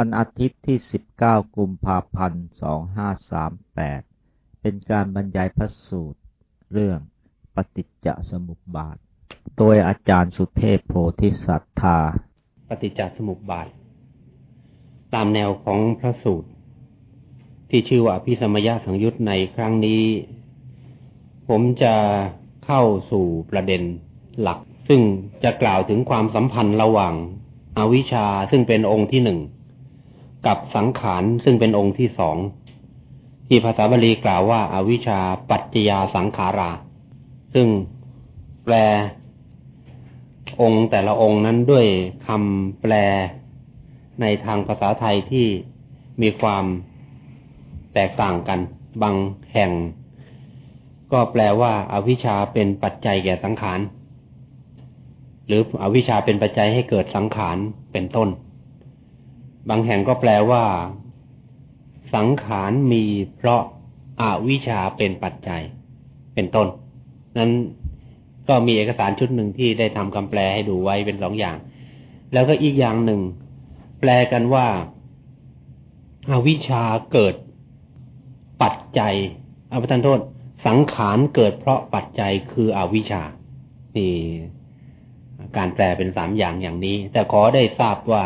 วันอาทิตย์ที่ 19 กุมภาพันธ์ 2538 เป็นการบรรยายพระสูตร เรื่องปฏิจจสมุปบาท โดยอาจารย์สุเทพโพธิสัตธา ปฏิจจสมุปบาท ตามแนวของพระสูตร ที่ชื่อว่าพิสมยสังยุตในครั้งนี้ ผมจะเข้าสู่ประเด็นหลัก ซึ่งจะกล่าวถึงความสัมพันธ์ระหว่างอาวิชชาซึ่งเป็นองค์ที่หนึ่ง กับสังขารซึ่งเป็นองค์ที่สองที่ภาษาบาลีกล่าวว่าอาวิชชาปัจจยาสังขารา ซึ่งแปลองค์แต่ละองค์นั้นด้วยคำแปลในทางภาษาไทยที่มีความแตกต่างกัน บางแห่ง ก็แปลว่าอาวิชชาเป็นปัจจัยแก่สังขาร หรืออวิชชาเป็นปัจจัยให้เกิดสังขารเป็นต้น บางแห่งก็แปลว่า สังขารมีเพราะอาวิชชาเป็นปัจจัย เป็นต้น นั้นก็มีเอกสารชุดหนึ่งที่ได้ทำคำแปลให้ดูไว้เป็นสองอย่าง แล้วก็อีกอย่างหนึ่ง แปลกันว่าอาวิชชาเกิดปัจจัยอาประทานโทษ สังขารเกิดเพราะปัจจัยคืออวิชชานี่ การแปลเป็นสามอย่างอย่างนี้ แต่ขอได้ทราบว่า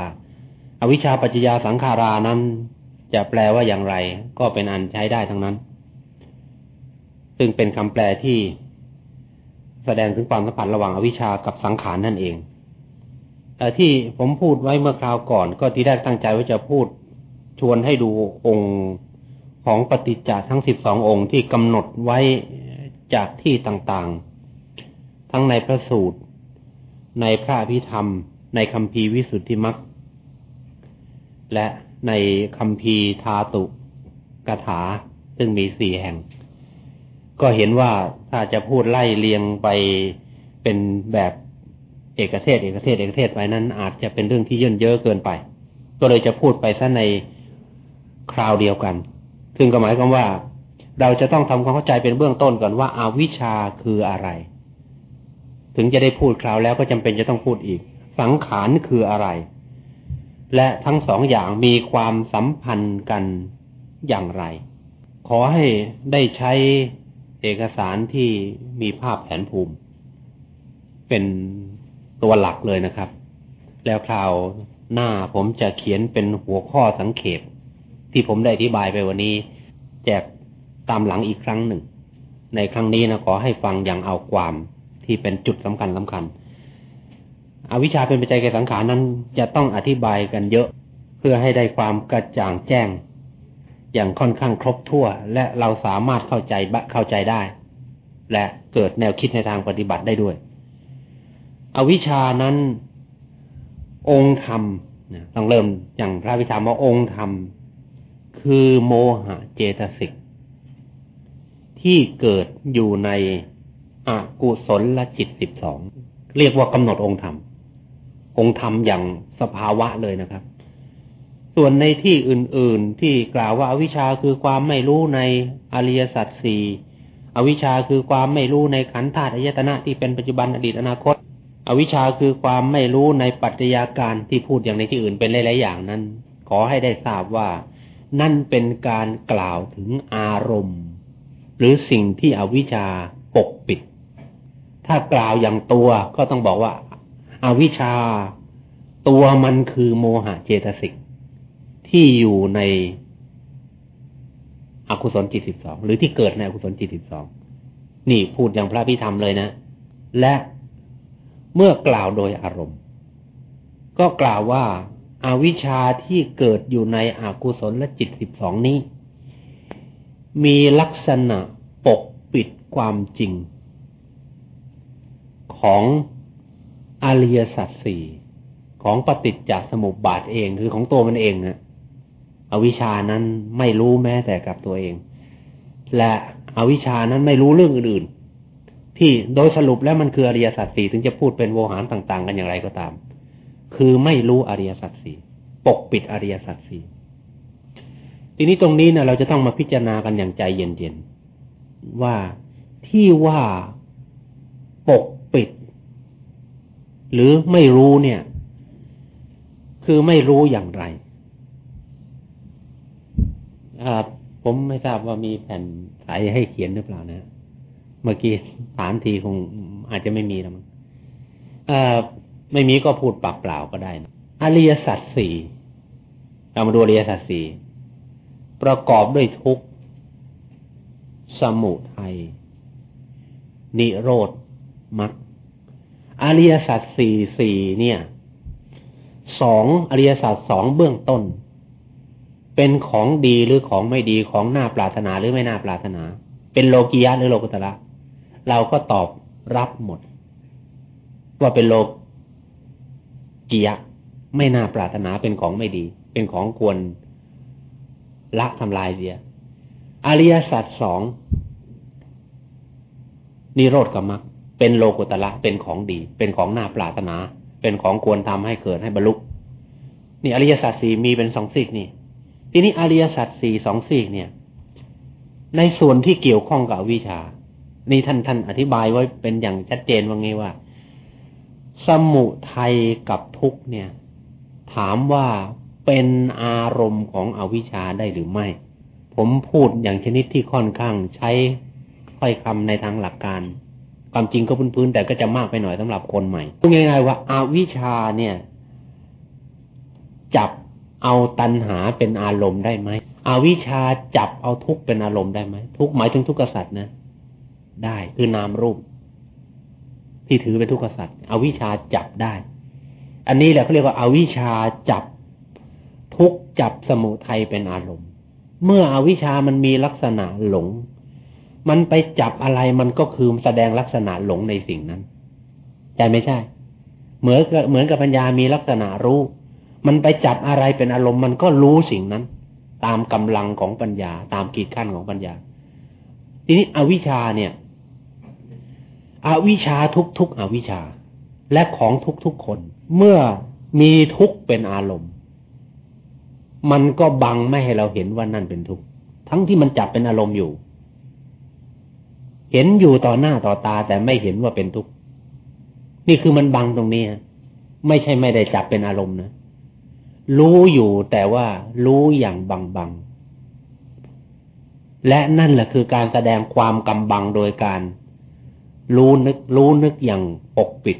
อวิชชาปัจจยาสังขารานั้น จะแปลว่าอย่างไร ก็เป็นอันใช้ได้ทั้งนั้น ซึ่งเป็นคำแปลที่แสดงถึงความสัมพันธ์ระหว่างอวิชชากับสังขารนั่นเองแต่ที่ผมพูดไว้เมื่อคราวก่อน ก็ที่แรกตั้งใจว่าจะพูดชวนให้ดูองค์ของปฏิจจทั้งสิบสององค์ที่กำหนดไว้จากที่ต่างๆ ทั้งในพระสูตร ในพระพิธรรม ในคำพีวิสุทธิมรรค และในคำพีทาตุกถา ซึ่งมีสี่แห่ง ก็เห็นว่าถ้าจะพูดไล่เลียงไปเป็นแบบเอกเทศ เอกเทศ เอกเทศไปนั้น อาจจะเป็นเรื่องที่เย่นเยอะเกินไป ก็เลยจะพูดไปซะในคราวเดียวกัน ซึ่งก็หมายความว่า เราจะต้องทำความเข้าใจเป็นเบื้องต้นก่อนว่าอาวิชชาคืออะไร ถึงจะได้พูดคราวแล้วก็จำเป็นจะต้องพูดอีก สังขารคืออะไร และทั้งสองอย่างมีความสัมพันธ์กันอย่างไร ขอให้ได้ใช้เอกสารที่มีภาพแผนภูมิ เป็นตัวหลักเลยนะครับ แล้วคราวหน้าผมจะเขียนเป็นหัวข้อสังเขปที่ผมได้อธิบายไปวันนี้ แจกตามหลังอีกครั้งหนึ่ง ในครั้งนี้นะขอให้ฟังอย่างเอาความที่เป็นจุดสำคัญสำคัญ อวิชชาเป็นปัจจัยแก่สังขารนั้นจะต้องอธิบายกันเยอะ เพื่อให้ได้ความกระจ่างแจ้ง อย่างค่อนข้างครบถ้วและเราสามารถเข้าใจเข้าใจได้ และเกิดแนวคิดในทางปฏิบัติได้ด้วย อวิชชานั้น องค์ธรรมต้องเริ่มอย่างพระวิชามว่าองค์ธรรม คือโมหะเจตสิกที่เกิดอยู่ในอกุศลละจิตสิบสองเรียกว่ากำหนดองค์ธรรม องค์ธรรมอย่างสภาวะเลยนะครับ ส่วนในที่อื่น ๆที่กล่าวว่าอาวิชชาคือความไม่รู้ในอริยสัจสี่อวิชชาคือความไม่รู้ในขันธ์ธาตุอายตนะที่เป็นปัจจุบันอดีตอนาคต อวิชชาคือความไม่รู้ในปัจจัยาการที่พูดอย่างในที่อื่นเป็นหลาย ๆ อย่างนั้น ขอให้ได้ทราบว่า นั่นเป็นการกล่าวถึงอารมณ์ หรือสิ่งที่อวิชชาปกปิด ถ้ากล่าวอย่างตัวก็ต้องบอกว่า อวิชชา ตัวมันคือโมหะเจตสิกที่อยู่ในอกุศลจิตสิบสองหรือที่เกิดในอกุศลจิตสิบสองนี่พูดอย่างพระพิธรรมเลยนะ และเมื่อกล่าวโดยอารมณ์ ก็กล่าวว่าอาวิชชาที่เกิดอยู่ในอกุศลและจิตสิบสองนี้ มีลักษณะปกปิดความจริง ของ อริยสัจสี่ของปฏิจจสมุปบาทเองคือของตัวมันเองนะอวิชานั้นไม่รู้แม้แต่กับตัวเอง และอวิชานั้นไม่รู้เรื่องอื่นๆ ที่โดยสรุปแล้วมันคืออริยสัจสี่ถึงจะพูดเป็นโวหารต่างๆ กันอย่างไรก็ตาม คือไม่รู้อริยสัจสี่ปกปิดอริยสัจสี่ทีนี้ตรงนี้เนะเราจะต้องมาพิจารณากันอย่างใจเย็นๆว่าที่ว่าปกปิด หรือไม่รู้เนี่ย คือไม่รู้อย่างไรผมไม่ทราบว่ามีแผ่นใสให้เขียนหรือเปล่านะ เมื่อกี้ถามทีคงอาจจะไม่มีแล้วมั้งไม่มีก็พูดปากเปล่าก็ได้นะอริยสัจสี่เรามาดูอริยสัจสี่ประกอบด้วยทุกข์สมุทัยนิโรธมรรค อริยสัจสี่สี่เนี่ยสองอริยสัจสองเบื้องต้น เป็นของดีหรือของไม่ดีของน่าปรารถนาหรือไม่น่าปรารถนา เป็นโลกียะหรือโลกุตระเราก็ตอบรับหมด ว่าเป็นโลกียะ ไม่น่าปรารถนาเป็นของไม่ดี เป็นของควรละทำลายเสียอริยสัจสองนิโรธกรรม เป็นโลกุตละเป็นของดี เป็นของน่าปรารถนา เป็นของควรทำให้เกิดให้บรรลุนี่อริยสัจสี่มีเป็นสองซีกนี่ ทีนี้อริยสัจสี่สองซีกเนี่ย ในส่วนที่เกี่ยวข้องกับวิชา นี่ท่านท่านอธิบายไว้เป็นอย่างชัดเจนว่าไงว่า สมุทัยกับทุกเนี่ย ถามว่าเป็นอารมณ์ของอวิชชาได้หรือไม่ ผมพูดอย่างชนิดที่ค่อนข้างใช้ค่อยคำในทางหลักการ ความจริงก็พื้นๆแต่ก็จะมากไปหน่อยสำหรับคนใหม่พูดง่ายๆว่าอาวิชาเนี่ย จับเอาตัณหาเป็นอารมณ์ได้ไหมอวิชชาจับเอาทุกเป็นอารมณ์ได้ไหมทุกหมายถึงทุกขสัตว์นะ ได้คือนามรูป ที่ถือเป็นทุกขสัตว์อวิชชาจับได้ อันนี้แหละเขาเรียกว่าอาวิชชาจับทุกจับสมุทัยเป็นอารมณ์ เมื่ออวิชามันมีลักษณะหลง มันไปจับอะไรมันก็คือแสดงลักษณะหลงในสิ่งนั้นใช่ไม่ใช่ เหมือนกับเหมือนกับปัญญามีลักษณะรู้ มันไปจับอะไรเป็นอารมณ์มันก็รู้สิ่งนั้น ตามกำลังของปัญญา ตามกีดขั้นของปัญญา ทีนี้อวิชชาเนี่ย อวิชชาทุกทุกอวิชชา และของทุกทุกคน เมื่อมีทุกเป็นอารมณ์ มันก็บังไม่ให้เราเห็นว่านั่นเป็นทุกทั้งที่มันจับเป็นอารมณ์อยู่ เห็นอยู่ต่อหน้าต่อตาแต่ไม่เห็นว่าเป็นทุกข์นี่คือมันบังตรงนี้ไม่ใช่ไม่ได้จับเป็นอารมณ์นะรู้อยู่แต่ว่ารู้อย่างบังบังและนั่นแหละคือการแสดงความกำบังโดยการรู้นึกรู้นึกอย่างปกปิด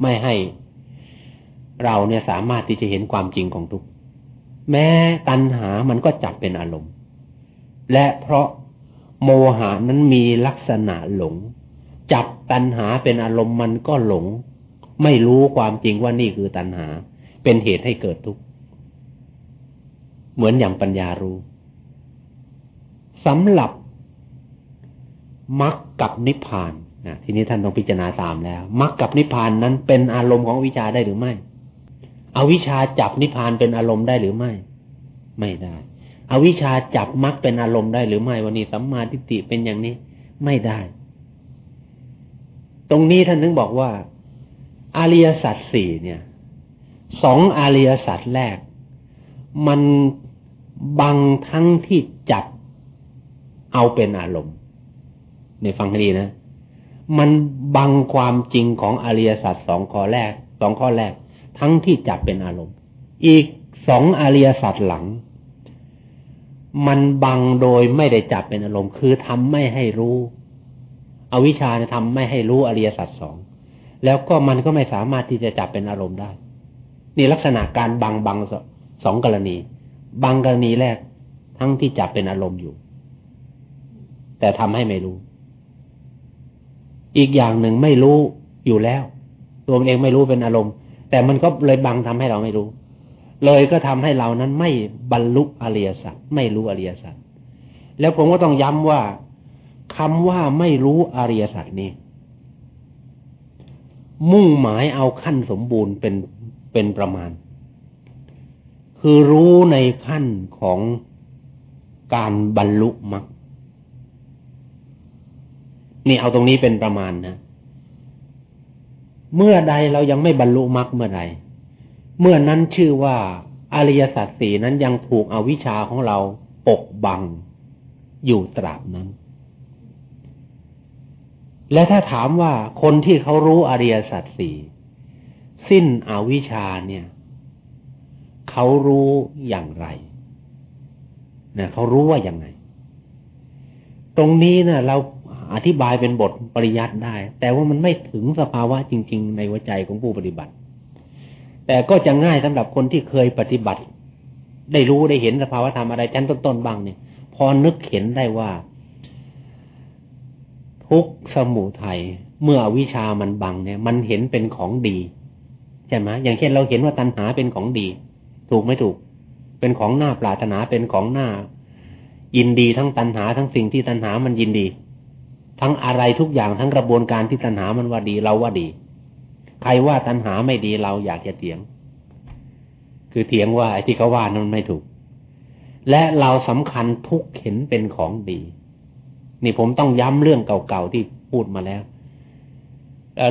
ไม่ให้เราเนี่ยสามารถที่จะเห็นความจริงของทุกข์แม้ตัณหามันก็จับเป็นอารมณ์ และเพราะ โมหานั้นมีลักษณะหลง จับตัณหาเป็นอารมณ์มันก็หลง ไม่รู้ความจริงว่านี่คือตัณหา เป็นเหตุให้เกิดทุกข์เหมือนอย่างปัญญารู้สำหรับมรรคกับนิพพานนะทีนี้ท่านต้องพิจารณาตามแล้วมรรคกับนิพพานนั้นเป็นอารมณ์ของวิชาได้หรือไม่ อวิชาจับนิพพานเป็นอารมณ์ได้หรือไม่ ไม่ได้ อวิชชาจับมรรคเป็นอารมณ์ได้หรือไม่วันนี้สัมมาทิฏฐิเป็นอย่างนี้ไม่ได้ ตรงนี้ท่านถึงบอกว่าอริยสัจสี่เนี่ยสองอริยสัจแรก มันบังทั้งที่จับเอาเป็นอารมณ์ในฟังให้ดีนะ มันบังความจริงของอริยสัจสองข้อแรกสองข้อแรก ทั้งที่จับเป็นอารมณ์ อีกสองอริยสัจหลัง มันบังโดยไม่ได้จับเป็นอารมณ์ คือทำไม่ให้รู้อวิชชาทำไม่ให้รู้อริยสัจสองแล้วก็มันก็ไม่สามารถที่จะจับเป็นอารมณ์ได้ นี่ลักษณะการบังบังสองกรณี บังกรณีแรกทั้งที่จับเป็นอารมณ์อยู่ แต่ทำให้ไม่รู้ อีกอย่างหนึ่งไม่รู้อยู่แล้ว ตัวเองไม่รู้เป็นอารมณ์ แต่มันก็เลยบังทำให้เราไม่รู้ เลยก็ทำให้เรานั้นไม่บรรลุอริยสัจไม่รู้อริยสัจแล้วผมก็ต้องย้ำว่าคำว่าไม่รู้อริยสัจนี้ มุ่งหมายเอาขั้นสมบูรณ์เป็นเป็นประมาณ คือรู้ในขั้นของการบรรลุมรรคนี่เอาตรงนี้เป็นประมาณนะ เมื่อใดเรายังไม่บรรลุมรรคเมื่อใด เมื่อนั้นชื่อว่าอริยสัจสีนั้นยังถูกอวิชชาของเราปกบังอยู่ตราบนั้น และถ้าถามว่าคนที่เขารู้อริยสัจสี่สิ้นอวิชชาเนี่ย เขารู้อย่างไรเนี่ยเขารู้ว่าอย่างไง ตรงนี้เนะ่ะเราอธิบายเป็นบทปริยัติได้ แต่ว่ามันไม่ถึงสภาวะจริง ๆ ในหัวใจของผู้ปฏิบัติ แต่ก็จะง่ายสำหรับคนที่เคยปฏิบัติ ได้รู้ได้เห็นสภาวธรรมอะไรชั้นต้นๆบ้างเนี่ย พอนึกเห็นได้ว่า ทุกสมุทัยเมื่อวิชามันบังเนี่ย มันเห็นเป็นของดีใช่ไหมอย่างเช่นเราเห็นว่าตัณหาเป็นของดี ถูกไม่ถูก เป็นของหน้าปรารถนาเป็นของหน้า ยินดีทั้งตัณหาทั้งสิ่งที่ตัณหามันยินดี ทั้งอะไรทุกอย่างทั้งกระบวนการที่ตัณหามันว่าดีเราว่าดี ใครว่าตัณหาไม่ดีเราอยากจะเถียง คือเถียงว่าไอ้ที่เขาว่านั้นไม่ถูก และเราสำคัญทุกเห็นเป็นของดี นี่ผมต้องย้ำเรื่องเก่าๆที่พูดมาแล้ว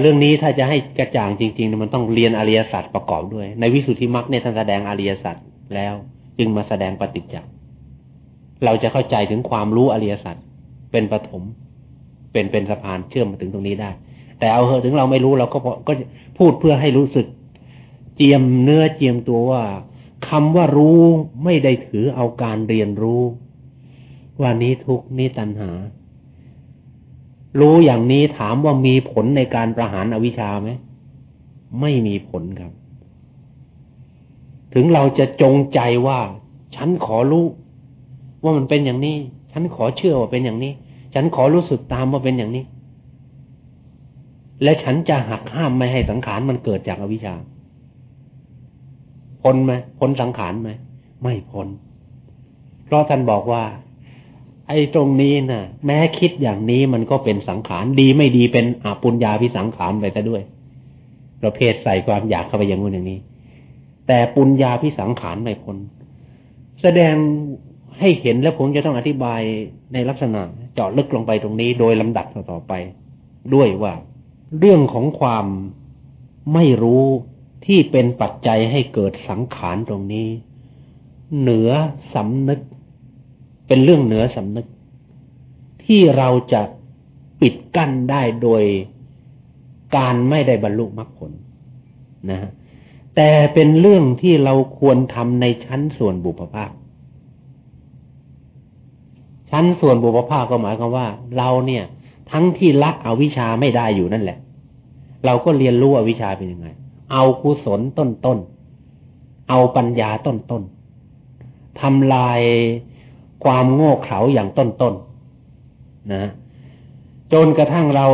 เรื่องนี้ถ้าจะให้กระจ่างจริงๆ มันต้องเรียนอริยสัจประกอบด้วย ในวิสุทธิมรรคเนี่ยท่านแสดงอริยสัจแล้ว จึงมาแสดงปฏิจจ์เราจะเข้าใจถึงความรู้อริยสัจเป็นปฐมเป็นเป็นสะพานเชื่อมมาถึงตรงนี้ได้ แต่เอาเหอะถึงเราไม่รู้เราก็ก็พูดเพื่อให้รู้สึก เจียมเนื้อเจียมตัวว่าคำว่ารู้ไม่ได้ถือเอาการเรียนรู้ ว่านี้ทุกนี้ตัณหา รู้อย่างนี้ถามว่ามีผลในการประหารอวิชชาไหมไม่มีผลครับ ถึงเราจะจงใจว่า ฉันขอรู้ ว่ามันเป็นอย่างนี้ ฉันขอเชื่อว่าเป็นอย่างนี้ ฉันขอรู้สึกตามว่าเป็นอย่างนี้ และฉันจะหักห้ามไม่ให้สังขารมันเกิดจากอวิชชาพ้นไหมพ้นสังขารไหมไม่พ้น เพราะท่านบอกว่า ไอ้ตรงนี้นะ่ะ แม้คิดอย่างนี้มันก็เป็นสังขารดีไม่ดีเป็นอาปุญญาพิสังขารไปซะด้วยประเภทใส่ความอยากเข้าไปอย่างนู้นอย่างนี้ แต่ปุญญาพิสังขารไม่พ้นแสดงให้เห็นแล้วผมจะต้องอธิบายในลักษณะเจาะลึกลงไปตรงนี้ โดยลำดับต่อไป ด้วยว่า เรื่องของความไม่รู้ที่เป็นปัจจัยให้เกิดสังขารตรงนี้ เหนือสำนึก เป็นเรื่องเหนือสำนึก ที่เราจะปิดกั้นได้โดยการไม่ได้บรรลุมรรคผลนะฮะแต่เป็นเรื่องที่เราควรทำในชั้นส่วนบุพภาค ชั้นส่วนบุพภาคก็หมายความว่า เราเนี่ย ทั้งที่ละอวิชาไม่ได้อยู่นั่นแหละ เราก็เรียนรู้อวิชาเป็นยังไง เอากุศลต้นต้น เอาปัญญาต้นต้นทำลายความโง่เขลาอย่างต้นๆนะ จนกระทั่งเรา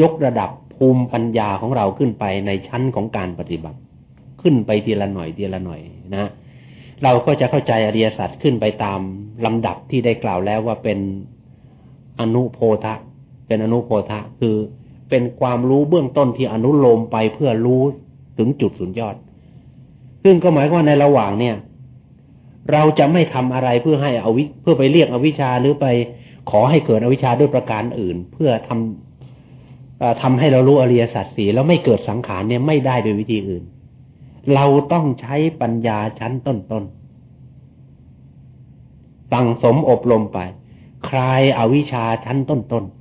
ยกระดับภูมิปัญญาของเราขึ้นไปในชั้นของการปฏิบัติ ขึ้นไปทีละหน่อยทีละหน่อยนะ เราก็จะเข้าใจอริยสัจขึ้นไปตามลำดับที่ได้กล่าวแล้วว่าเป็นอนุโพธะเป็นอนุโพธะคือ เป็นความรู้เบื้องต้นที่อนุโลมไปเพื่อรู้ถึงจุดสุดยอด ซึ่งก็หมายว่าในระหว่างเนี่ย เราจะไม่ทำอะไรเพื่อให้อวิเพื่อไปเรียกอวิชาหรือไปขอให้เกิดอวิชาด้วยประการอื่น เพื่อทำทำให้เรารู้อริยสัจสีแล้วไม่เกิดสังขารเนี่ยไม่ได้โดยวิธีอื่น เราต้องใช้ปัญญาชั้นต้นๆสั่งสมอบรมไป คลายอาวิชชาชั้นต้นๆ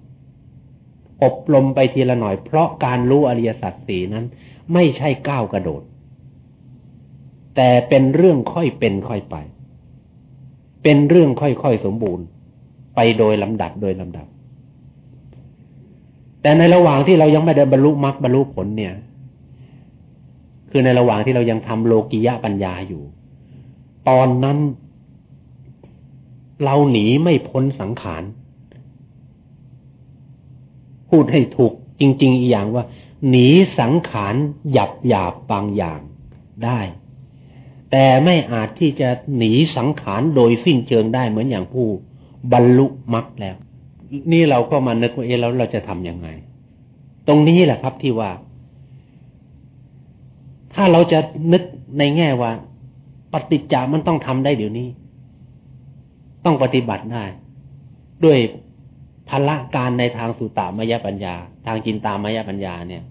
อบรมไปทีละหน่อย เพราะการรู้อริยสัจสีนั้น ไม่ใช่ก้าวกระโดด แต่เป็นเรื่องค่อยเป็นค่อยไป เป็นเรื่องค่อยๆสมบูรณ์ ไปโดยลำดับโดยลำดับ แต่ในระหว่างที่เรายังไม่ได้บรรลุมรรคบรรลุผลเนี่ย คือในระหว่างที่เรายังทำโลกิยะปัญญาอยู่ ตอนนั้น เราหนีไม่พ้นสังขาร พูดให้ถูกจริง ๆ อีกอย่างว่า หนีสังขารหยับหยาบบางอย่างได้ แต่ไม่อาจที่จะหนีสังขารโดยสิ้นเชิงได้เหมือนอย่างผู้บรรลุมรรคแล้ว นี่เราก็มานึกว่าเอแล้วเราจะทำยังไง ตรงนี้แหละครับที่ว่า ถ้าเราจะนึกในแง่ว่า ปฏิจจามันต้องทำได้เดี๋ยวนี้ ต้องปฏิบัติได้ ด้วย พละการในทางสุตตามยปัญญา ทางจินตามยปัญญาเนี่ย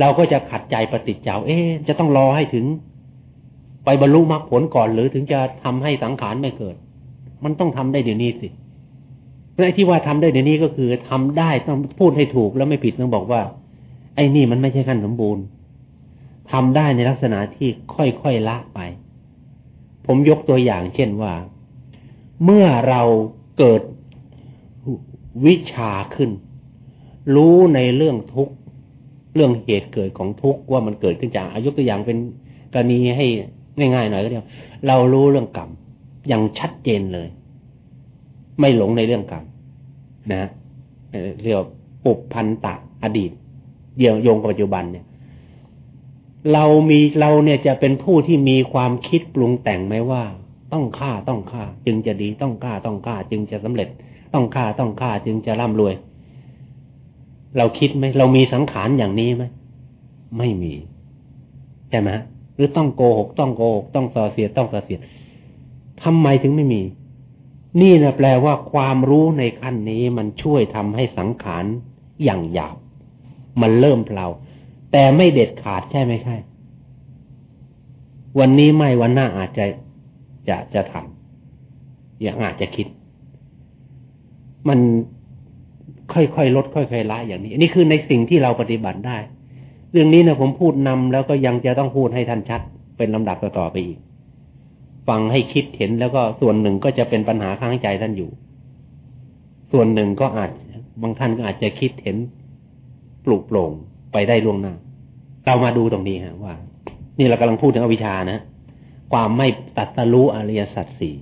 เราก็จะขัดใจปฏิจจาเอ๊จะต้องรอให้ถึง ไปบรรลุมรรคผลก่อน หรือถึงจะทำให้สังขารไม่เกิด มันต้องทำได้เดี๋ยวนี้สิเพราะที่ว่าทำได้เดี๋ยวนี้ก็คือทำได้ต้องพูดให้ถูกแล้วไม่ผิดต้องบอกว่า ไอ้นี่มันไม่ใช่ขั้นสมบูรณ์ทำได้ในลักษณะที่ค่อยๆละไป ผมยกตัวอย่างเช่นว่า เมื่อเราเกิด วิชาขึ้น รู้ในเรื่องทุกเรื่องเหตุเกิดของทุกว่ามันเกิดขึ้นจากอายุตัวอย่างเป็นกรณีให้ง่ายๆหน่อยก็เดียวเรารู้เรื่องกรรมอย่างชัดเจนเลย ไม่หลงในเรื่องกรรมนะเรียกปุบพันตะอดีตเดี่ยวโยงกับปัจจุบันเนี่ย เรามีเราเนี่ยจะเป็นผู้ที่มีความคิดปรุงแต่งไหมว่า ต้องฆ่าต้องฆ่า จึงจะดีต้องฆ่าต้องฆ่า จึงจะสำเร็จ ต้องฆ่าต้องฆ่าจึงจะร่ำรวย เราคิดไหมเรามีสังขารอย่างนี้ไหมไม่มีใช่ไหมหรือต้องโกหก ต้องโกหก ต้องส่อเสียต้องส่อเสียทำไมถึงไม่มี นี่นะแปลว่าความรู้ในขั้นนี้มันช่วยทำให้สังขารอย่างหยาบมันเริ่มเปล่า แต่ไม่เด็ดขาดใช่ไหมใช่ วันนี้ไม่วันหน้าอาจจะจะจะทำอย่างอาจจะคิด มันค่อยๆลดค่อยๆละอย่างนี้ นี่คือในสิ่งที่เราปฏิบัติได้ เรื่องนี้นะผมพูดนำแล้วก็ยังจะต้องพูดให้ท่านชัด เป็นลำดับต่อไปอีก ฟังให้คิดเห็นแล้วก็ส่วนหนึ่งก็จะเป็นปัญหาข้างใจท่านอยู่ ส่วนหนึ่งก็อาจบางท่านก็อาจจะคิดเห็นปลุกโปร่งไปได้ล่วงหน้า เรามาดูตรงนี้ฮะว่า นี่เรากำลังพูดถึงอวิชานะ ความไม่ตัดสรู้อริยสัจสี่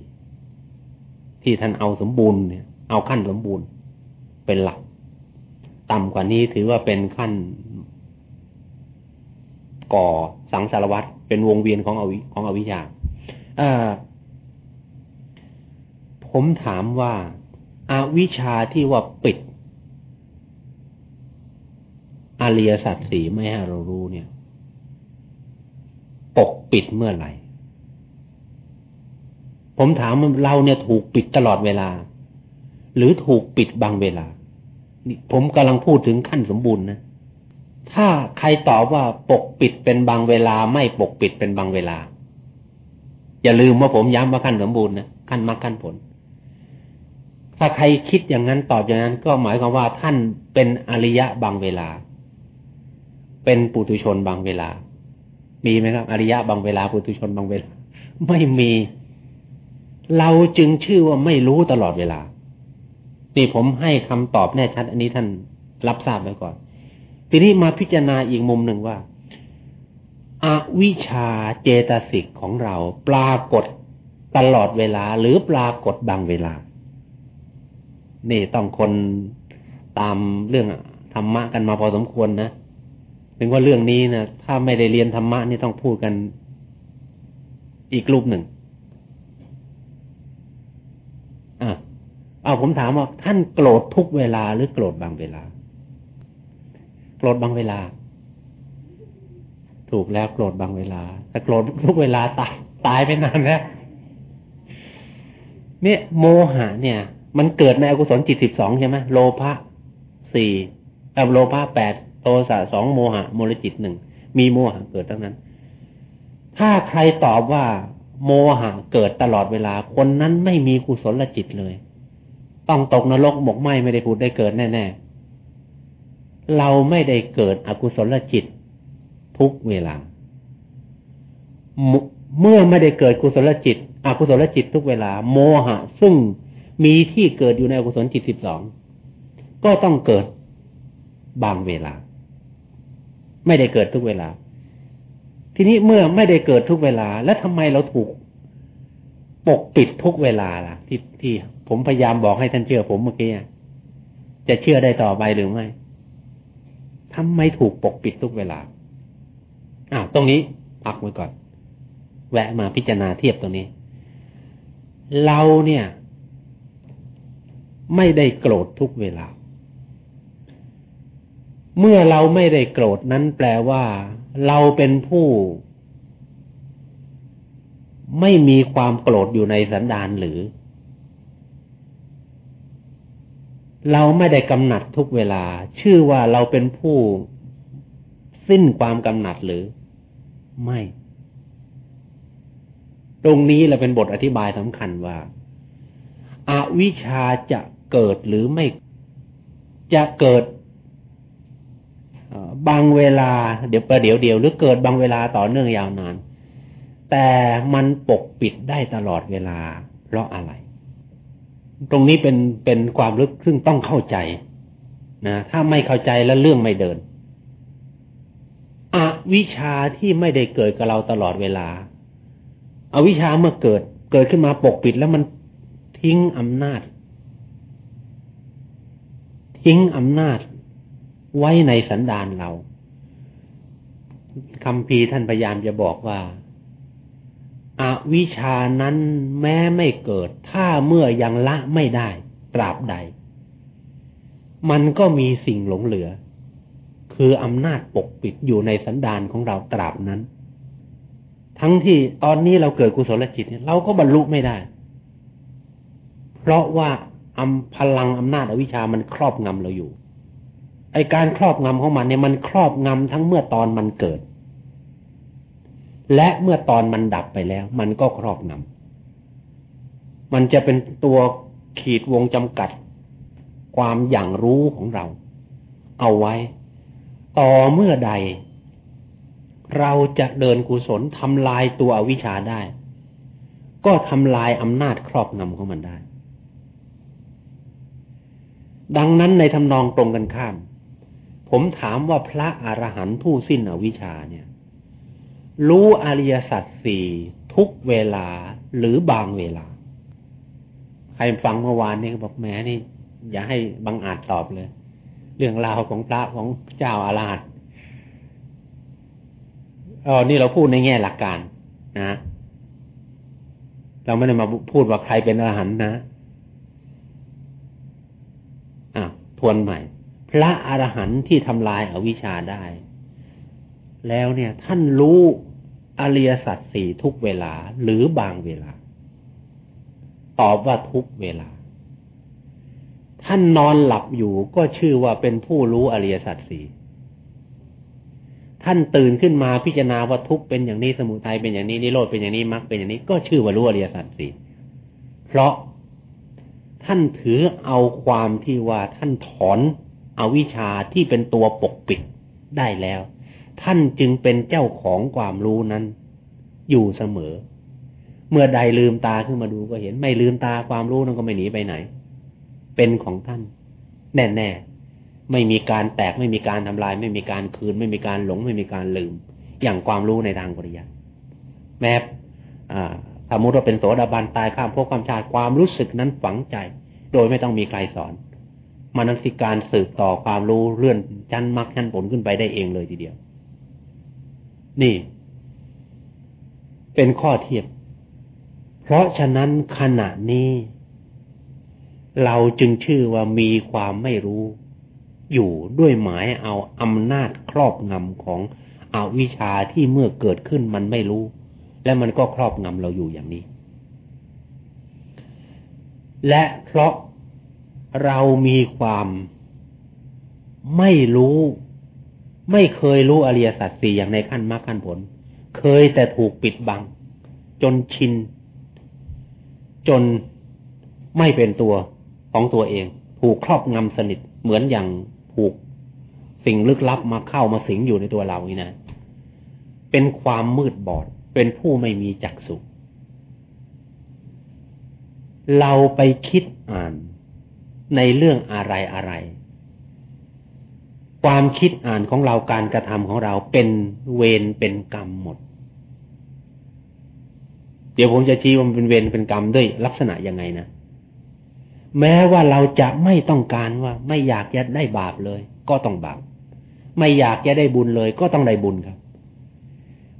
ที่ท่านเอาสมบูรณ์เนี่ย เอาขั้นสมบูรณ์เป็นหลัก ต่ำกว่านี้ถือว่าเป็นขั้น ก่อสังสารวัตรเป็นวงเวียนของอวิของอวิชชาผมถามว่าอาวิชาที่ว่าปิดอริยสัจสีไม่ให้เรารู้เนี่ย ปกปิดเมื่อไหร่ ผมถามเราเนี่ยถูกปิดตลอดเวลา หรือถูกปิดบางเวลา ผมกำลังพูดถึงขั้นสมบูรณ์นะ ถ้าใครตอบว่าปกปิดเป็นบางเวลา ไม่ปกปิดเป็นบางเวลา อย่าลืมว่าผมย้ำว่าขั้นสมบูรณ์นะขั้นมรรคขั้นผล ถ้าใครคิดอย่างนั้นตอบอย่างนั้น ก็หมายความว่าท่านเป็นอริยะบางเวลา เป็นปุถุชนบางเวลา มีไหมครับ อริยะบางเวลาปุถุชนบางเวลา ไม่มี เราจึงชื่อว่าไม่รู้ตลอดเวลา นี่ผมให้คำตอบแน่ชัด อันนี้ท่านรับทราบไว้ก่อน ทีนี้มาพิจารณาอีกมุมหนึ่งว่าอาวิชาเจตสิกของเรา ปรากฏตลอดเวลา หรือปรากฏบางเวลา นี่ต้องคนตามเรื่องธรรมะกันมาพอสมควรนะถึงว่าเรื่องนี้นะถ้าไม่ได้เรียนธรรมะนี่ต้องพูดกันอีกรูปหนึ่งอะ เอาผมถามว่าท่านโกรธทุกเวลาหรือโกรธบางเวลา โกรธบางเวลา ถูกแล้วโกรธบางเวลาแต่โกรธทุกเวลาตายตายไปนานแล้วเนี่ยโมหะเนี่ย มันเกิดในอกุศลจิตสิบสองใช่ไหมโลภะสี่โลภะแปดโทสะสองโมหะโมลจิตหนึ่งมีโมหะเกิดทั้งนั้น ถ้าใครตอบว่า โมหะเกิดตลอดเวลา คนนั้นไม่มีกุศลจิตเลย ต้องตกนรกหมกไหมไม่ได้พูดได้เกิดแน่ๆ เราไม่ได้เกิดอกุศลจิตทุกเวลา เมื่อไม่ได้เกิดกุศลจิต อกุศลจิตทุกเวลา โมหะ ซึ่งมีที่เกิดอยู่ในอกุศลจิตสิบสองก็ต้องเกิดบางเวลา ไม่ได้เกิดทุกเวลา ทีนี้เมื่อไม่ได้เกิดทุกเวลา แล้วทำไมเราถูกปกปิดทุกเวลาล่ะที่ที่ ผมพยายามบอกให้ท่านเชื่อผมเมื่อกี้จะเชื่อได้ต่อไปหรือไม่ทำไมถูกปกปิดทุกเวลาอ้าวตรงนี้พักไว้ก่อน แวะมาพิจารณาเทียบตรงนี้ เราเนี่ย ไม่ได้โกรธทุกเวลา เมื่อเราไม่ได้โกรธนั้นแปลว่า เราเป็นผู้ ไม่มีความโกรธอยู่ในสันดานหรือ เราไม่ได้กำหนัดทุกเวลา ชื่อว่าเราเป็นผู้สิ้นความกำหนัดหรือ ไม่ ตรงนี้เราเป็นบทอธิบายสำคัญว่าอาวิชชาจะเกิดหรือไม่จะเกิดบางเวลา เดี๋ยวประเดี๋ยวเดียวหรือเกิดบางเวลาต่อเนื่องยาวนาน แต่มันปกปิดได้ตลอดเวลา เพราะอะไร ตรงนี้เป็นเป็นความลึกซึ่งต้องเข้าใจนะถ้าไม่เข้าใจแล้วเรื่องไม่เดินอวิชาที่ไม่ได้เกิดกับเราตลอดเวลาอาวิชาเมื่อเกิดเกิดขึ้นมาปกปิดแล้วมันทิ้งอำนาจ ทิ้งอำนาจไว้ในสันดานเราคำพีท่านพยายามจะบอกว่า อวิชานั้นแม้ไม่เกิด ถ้าเมื่อยังละไม่ได้ ตราบใด มันก็มีสิ่งหลงเหลือ คืออำนาจปกปิดอยู่ในสันดานของเราตราบนั้น ทั้งที่ตอนนี้เราเกิดกุศลจิตเราก็บรรลุไม่ได้ เพราะว่าอำพลังอำนาจอวิชามันครอบงำเราอยู่ไอการครอบงำของมันเนี่ยมันครอบงำทั้งเมื่อตอนมันเกิด และเมื่อตอนมันดับไปแล้ว มันก็ครอบงำมันจะเป็นตัวขีดวงจำกัด ความอย่างรู้ของเรา เอาไว้ ต่อเมื่อใด เราจะเดินกุศลทำลายตัวอวิชชาได้ ก็ทำลายอำนาจครอบงำของมันได้ ดังนั้นในทำนองตรงกันข้าม ผมถามว่าพระอรหันต์ผู้สิ้นอวิชชาเนี่ย รู้อริยสัจสี่ทุกเวลาหรือบางเวลา ใครฟังเมื่อวานนี้ก็บอกแม้นี่ อย่าให้บังอาจตอบเลย เรื่องราวของพระของเจ้าอาราชอ๋อนี่เราพูดในแง่หลักการนะเราไม่ได้มาพูดว่าใครเป็นอรหันต์นะอะทวนใหม่ พระอรหันต์ที่ทำลายอาวิชชาได้ แล้วเนี่ย ท่านรู้ อริยสัจสี่ทุกเวลาหรือบางเวลา ตอบว่าทุกเวลา ท่านนอนหลับอยู่ก็ชื่อว่าเป็นผู้รู้อริยสัจสี่ท่านตื่นขึ้นมาพิจารณาว่าทุกเป็นอย่างนี้สมุทัยเป็นอย่างนี้นิโรธเป็นอย่างนี้มรรคเป็นอย่างนี้ก็ชื่อว่ารู้อริยสัจสี่เพราะท่านถือเอาความที่ว่าท่านถอนเอาวิชาที่เป็นตัวปกปิดได้แล้ว ท่านจึงเป็นเจ้าของความรู้นั้น อยู่เสมอ เมื่อใดลืมตาขึ้นมาดูก็เห็น ไม่ลืมตาความรู้นั้นก็ไม่หนีไปไหน เป็นของท่าน แน่ๆไม่มีการแตกไม่มีการทำลาย ไม่มีการคืน ไม่มีการหลง ไม่มีการลืม อย่างความรู้ในทางปริยัติแม้สมมติว่าเป็นโสดาบันตายข้ามภพความชาติความรู้สึกนั้นฝังใจ โดยไม่ต้องมีใครสอนมันสิการสืบต่อความรู้เลื่อนชั้นมรรคชั้นผลขึ้นไปได้เองเลยทีเดียว นี่ เป็นข้อเทียบ เพราะฉะนั้นขณะนี้ เราจึงชื่อว่ามีความไม่รู้ อยู่ด้วยหมายเอาอำนาจครอบงำของอาวิชาที่เมื่อเกิดขึ้นมันไม่รู้ และมันก็ครอบงำเราอยู่อย่างนี้ และเพราะเรามีความไม่รู้ ไม่เคยรู้อริยสัจสี่อย่างในขั้นมรรคขั้นผล เคยแต่ถูกปิดบัง จนชิน จนไม่เป็นตัวของตัวเอง ถูกครอบงำสนิทเหมือนอย่างถูกสิ่งลึกลับมาเข้ามาสิงอยู่ในตัวเรานี่นะ เป็นความมืดบอด เป็นผู้ไม่มีจักษุเราไปคิดอ่านในเรื่องอะไรอะไร ความคิดอ่านของเราการกระทำของเราเป็นเวรเป็นกรรมหมด เดี๋ยวผมจะชี้ว่ามันเป็นเวรเป็นกรรมด้วยลักษณะยังไงนะแม้ว่าเราจะไม่ต้องการว่า ไม่อยากจะได้บาปเลย ก็ต้องบาปไม่อยากจะได้บุญเลย ก็ต้องได้บุญครับ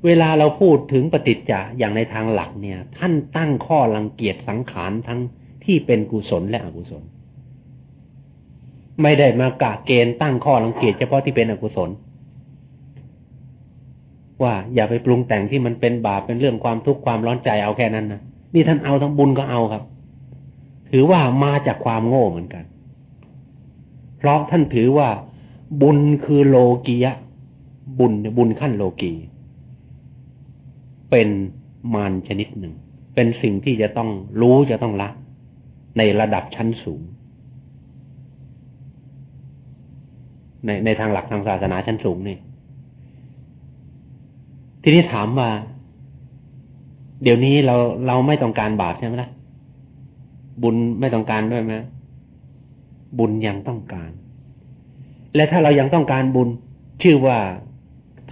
เวลาเราพูดถึงปฏิจจะอย่างในทางหลักเนี่ย ท่านตั้งข้อรังเกียจสังขารทั้งที่เป็นกุศลและอกุศล ไม่ได้มากะเกณฑ์ตั้งข้อรังเกียจเฉพาะที่เป็นอกุศล ว่าอย่าไปปรุงแต่งที่มันเป็นบาปเป็นเรื่องความทุกข์ความร้อนใจเอาแค่นั้นนะนี่ท่านเอาทั้งบุญก็เอาครับ ถือว่ามาจากความโง่เหมือนกัน เพราะท่านถือว่าบุญคือโลกียะ บุญบุญขั้นโลกีเป็นมารชนิดหนึ่ง เป็นสิ่งที่จะต้องรู้จะต้องละ ในระดับชั้นสูง ในในทางหลักทางศาสนาชั้นสูงนี่ทีนี้ถามว่า เดี๋ยวนี้เราเราไม่ต้องการบาปใช่ไหมล่ะบุญไม่ต้องการด้วยไหมบุญยังต้องการ และถ้าเรายังต้องการบุญ ชื่อว่า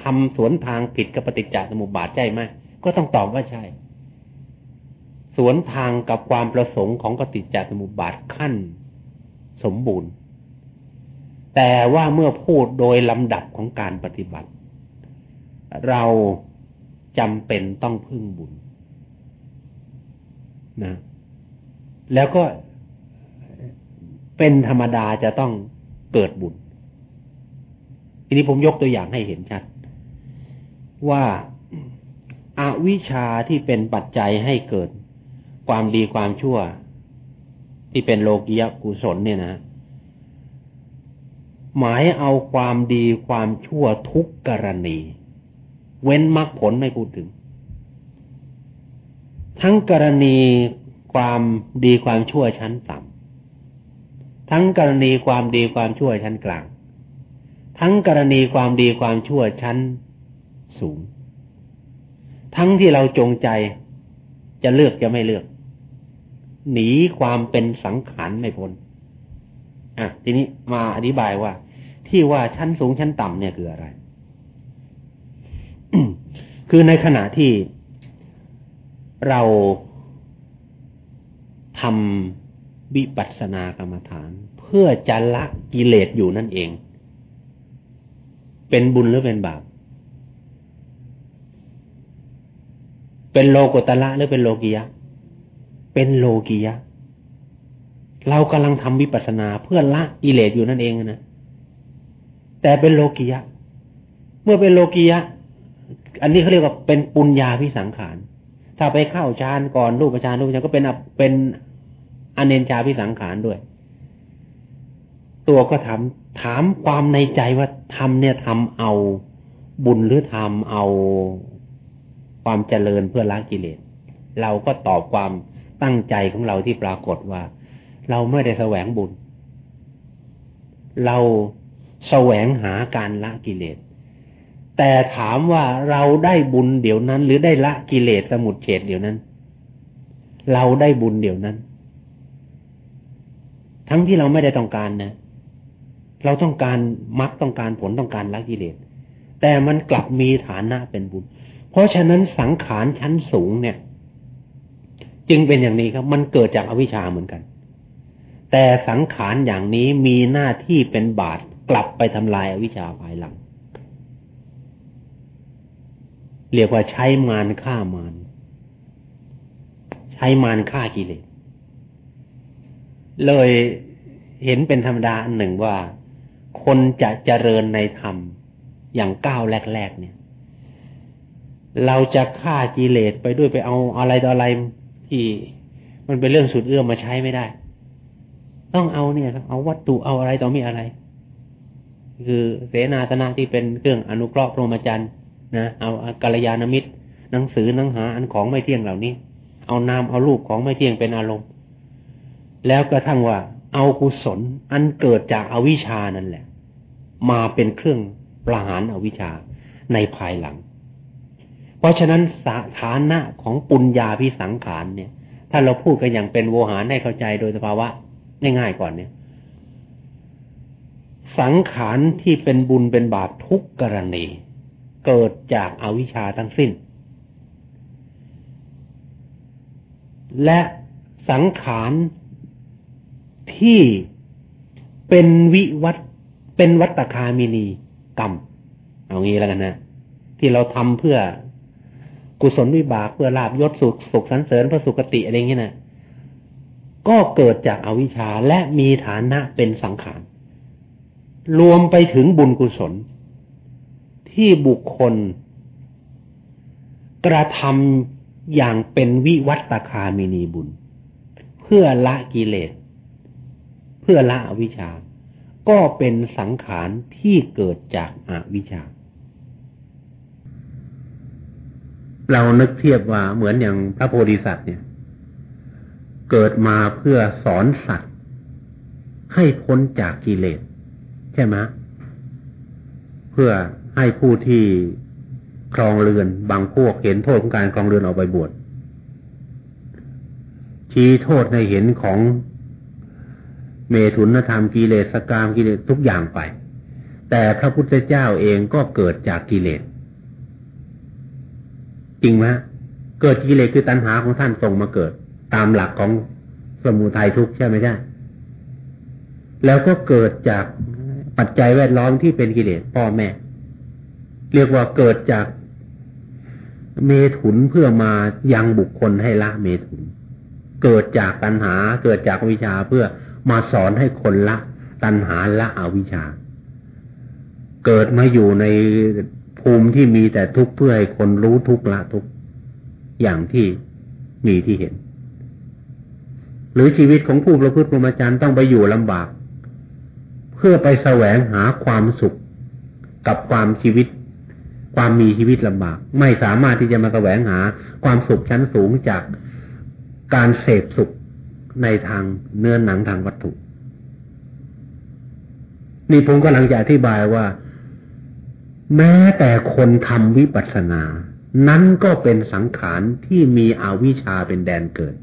ทำสวนทางผิดกับปฏิจจสมุปบาทใช่ไหมก็ต้องตอบว่าใช่ สวนทางกับความประสงค์ของปฏิจจสมุปบาทขั้น สมบูรณ์ แต่ว่าเมื่อพูดโดยลำดับของการปฏิบัติ เราจำเป็นต้องพึ่งบุญนะ แล้วก็เป็นธรรมดาจะต้องเกิดบุญ ทีนี้ผมยกตัวอย่างให้เห็นชัด ว่าอาวิชาที่เป็นปัจจัยให้เกิด ความดีความชั่ว ที่เป็นโลกียกุศลเนี่ยนะ หมายเอาความดีความชั่วทุกกรณี เว้นมรรคผลไม่พูดถึง ทั้งกรณีความดีความชั่วชั้นต่ำทั้งกรณีความดีความชั่วชั้นกลาง ทั้งกรณีความดีความชั่วชั้นสูง ทั้งที่เราจงใจจะเลือกจะไม่เลือก หนีความเป็นสังขารไม่พ้นอะ ทีนี้มาอธิบายว่า ที่ว่าชั้นสูงชั้นต่ำเนี่ยคืออะไร คือในขณะที่เราทำวิปัสสนากรรมฐาน เพื่อจะละกิเลสอยู่นั่นเอง เป็นบุญหรือเป็นบาป เป็นโลกุตละหรือเป็นโลกิยะ เป็นโลกิยะเรากำลังทำวิปัสสนาเพื่อละกิเลสอยู่นั่นเองนะ แต่เป็นโลกิยะ เมื่อเป็นโลกิยะ อันนี้เขาเรียกว่าเป็นปุญญาพิสังขาร ถ้าไปเข้าฌานก่อนรูปฌานรูปฌานก็เป็นเป็นอเนนจาพิสังขารด้วย ตัวก็ถามถามความในใจว่าทำเนี่ยทำเอาบุญหรือทำเอาความเจริญเพื่อละกิเลส เราก็ตอบความตั้งใจของเราที่ปรากฏว่า เราไม่ได้แสวงบุญ เรา แสวงหาการละกิเลส แต่ถามว่าเราได้บุญเดี๋ยวนั้น หรือได้ละกิเลสสมุดเฉดเดี๋ยวนั้น เราได้บุญเดี๋ยวนั้น ทั้งที่เราไม่ได้ต้องการนะ เราต้องการมักต้องการผลต้องการละกิเลส แต่มันกลับมีฐานะเป็นบุญ เพราะฉะนั้นสังขารชั้นสูงเนี่ย จึงเป็นอย่างนี้ครับ มันเกิดจากอวิชชาเหมือนกันแต่สังขารอย่างนี้มีหน้าที่เป็นบาต กลับไปทำลายอวิชชาภายหลัง เรียกว่าใช้มารฆ่ามารใช้มารฆ่ากิเลสเลยเห็นเป็นธรรมดาอันหนึ่งว่า คนจะเจริญในธรรมอย่างก้าวแรกๆเนี่ย เราจะฆ่ากิเลสไปด้วยไปเอาอะไรต่ออะไรที่มันเป็นเรื่องสุดเอื้อมมาใช้ไม่ได้ ต้องเอาเนี่ย เอาวัตถุเอาอะไรต่อมีอะไร คือเสนาสนะที่เป็นเครื่องอนุเคราะห์พรหมจรรย์นะเอากัลยาณมิตร หนังสือหนังหาอันของไม่เที่ยงเหล่านี้ เอานามเอารูปของไม่เที่ยงเป็นอารมณ์ แล้วกระทั่งว่า เอากุศลอันเกิดจากอาวิชานั่นแหละ มาเป็นเครื่องประหารอาวิชาในภายหลัง เพราะฉะนั้นสถานะของปุญญาพิสังขารเนี่ย ถ้าเราพูดกันอย่างเป็นโวหารให้เข้าใจโดยสภาวะง่ายๆก่อนเนี่ย สังขารที่เป็นบุญเป็นบาปทุกกรณี เกิดจากอาวิชชาทั้งสิ้น และสังขารที่เป็นวิวัตเป็นวัตคามินีกรรม เอางี้แล้วกันนะ ที่เราทำเพื่อกุศลวิบากเพื่อลาบยศสุขสุขสันเสริญพระสุคติอะไรเงี้ยนะก็เกิดจากอาวิชชาและมีฐานะเป็นสังขาร รวมไปถึงบุญกุศล ที่บุคคล กระทำอย่างเป็นวิวัตคามินีบุญ เพื่อละกิเลส เพื่อละอวิชชา ก็เป็นสังขารที่เกิดจากอาวิชชา เรานึกเทียบว่าเหมือนอย่างพระโพธิสัตว์เนี่ย เกิดมาเพื่อสอนสัตว์ให้พ้นจากกิเลส ใช่ไหมเพื่อให้ผู้ที่ครองเรือนบางพวกเห็นโทษของการครองเรือนออกไปบวชชี้โทษในเห็นของเมถุนธรรมกิเลสกามกิเลสทุกอย่างไป แต่พระพุทธเจ้าเองก็เกิดจากกิเลส จริงไหมเกิดกิเลสคือตัณหาของท่านส่งมาเกิด ตามหลักของสมุทัยทุกข์ใช่ไหมใช่แล้วก็เกิดจาก ปัจจัยแวดล้อมที่เป็นกิเลสพ่อแม่ เรียกว่าเกิดจากเมถุนเพื่อมายังบุคคลให้ละเมถุน เกิดจากตัณหา เกิดจากวิชาเพื่อมาสอนให้คนละ ตัณหาละอวิชา เกิดมาอยู่ในภูมิที่มีแต่ทุกข์เพื่อให้คนรู้ทุกข์ละทุกข์อย่างที่มีที่เห็น หรือชีวิตของผู้ประพฤติพรหมจรรย์ต้องไปอยู่ลำบาก เพื่อไปแสวงหาความสุขกับความชีวิต ความมีชีวิตลำบาก ไม่สามารถที่จะมาแสวงหาความสุขชั้นสูงจากการเสพสุขในทางเนื้อหนังทางวัตถุ นี่ผมก็หลังจะอธิบายว่า แม้แต่คนทำวิปัสสนา นั้นก็เป็นสังขารที่มีอวิชชาเป็นแดนเกิด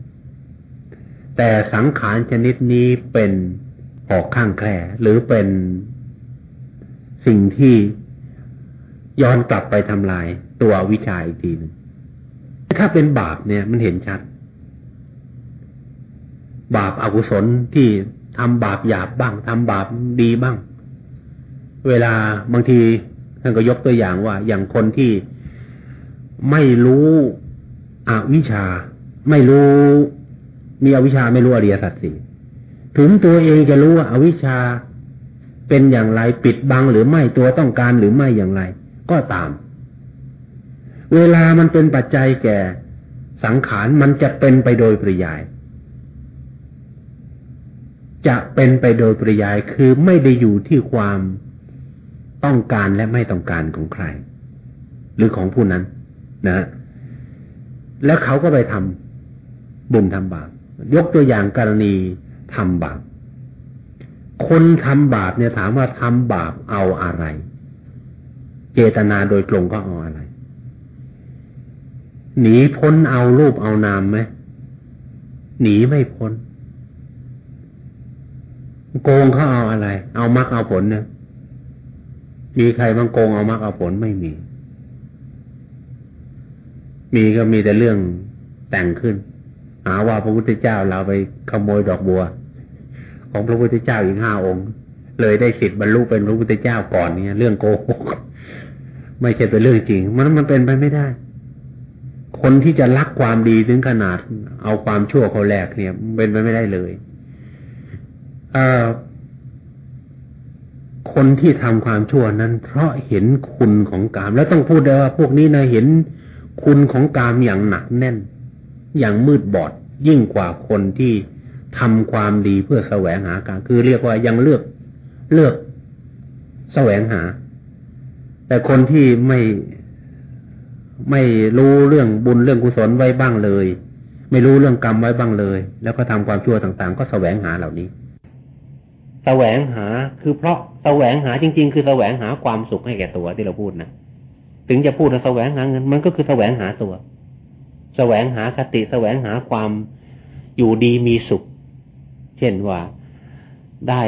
แต่สังขารชนิดนี้เป็น ออกข้างแคร่หรือเป็นสิ่งที่ย้อนกลับไปทำลายตัววิชาอีกทีหนึ่งถ้าเป็นบาปเนี่ยมันเห็นชัด บาปอากุศลที่ทำบาปหยาบบ้างทำบาปดีบ้าง เวลาบางทีท่านก็ยกตัวอย่างว่า อย่างคนที่ไม่รู้อวิชา ไม่รู้ มีอวิชชาไม่รู้อริยสัจสี่ ถึงตัวเองจะรู้ว่าอวิชชาเป็นอย่างไรปิดบังหรือไม่ตัวต้องการหรือไม่อย่างไร ก็ตาม เวลามันเป็นปัจจัยแก่ สังขารมันจะเป็นไปโดยปริยาย จะเป็นไปโดยปริยายคือไม่ได้อยู่ที่ความต้องการและไม่ต้องการของใคร หรือของผู้นั้น นะ แล้วเขาก็ไปทำบุญทำบาปยกตัวอย่างกรณี ทำบาป คนทำบาปเนี่ยถามว่าทำบาปเอาอะไร เจตนาโดยตรงก็เอาอะไร หนีพ้นเอารูปเอานามไหมหนีไม่พ้น โกงเขาเอาอะไร เอามรรคเอาผลเนี่ยมีใครบางโกงเอามรรคเอาผลไม่มี มีก็มีแต่เรื่องแต่งขึ้นหาว่าพระพุทธเจ้าเราไปขโมยดอกบัว ของพระพุทธเจ้าอีกห้าองค์ เลยได้สิทธิ์บรรลุเป็นพระพุทธเจ้าก่อนเนี่ย เรื่องโกหกไม่ใช่เป็นเรื่องจริง มันมันเป็นไปไม่ได้ คนที่จะรักความดีถึงขนาด เอาความชั่วเขาแลกเนี่ยเป็นไปไม่ได้เลยคนที่ทำความชั่วนั้น เพราะเห็นคุณของกาม แล้วต้องพูดได้ว่าพวกนี้นะเห็นคุณของกามอย่างหนักแน่น อย่างมืดบอดยิ่งกว่าคนที่ ทำความดีเพื่อแสวงหาการคือเรียกว่ายังเลือกเลือกแสวงหา แต่คนที่ไม่ไม่รู้เรื่องบุญเรื่องกุศลไว้บ้างเลย ไม่รู้เรื่องกรรมไว้บ้างเลย แล้วก็ทำความชั่วต่างๆ ก็แสวงหาเหล่านี้แสวงหาคือเพราะแสวงหาจริง ๆ คือแสวงหาความสุขให้แก่ตัวที่เราพูดนะถึงจะพูดว่าแสวงหาเงินมันก็คือแสวงหาตัว แสวงหาคติแสวงหาความอยู่ดีมีสุข ช่นว่าได้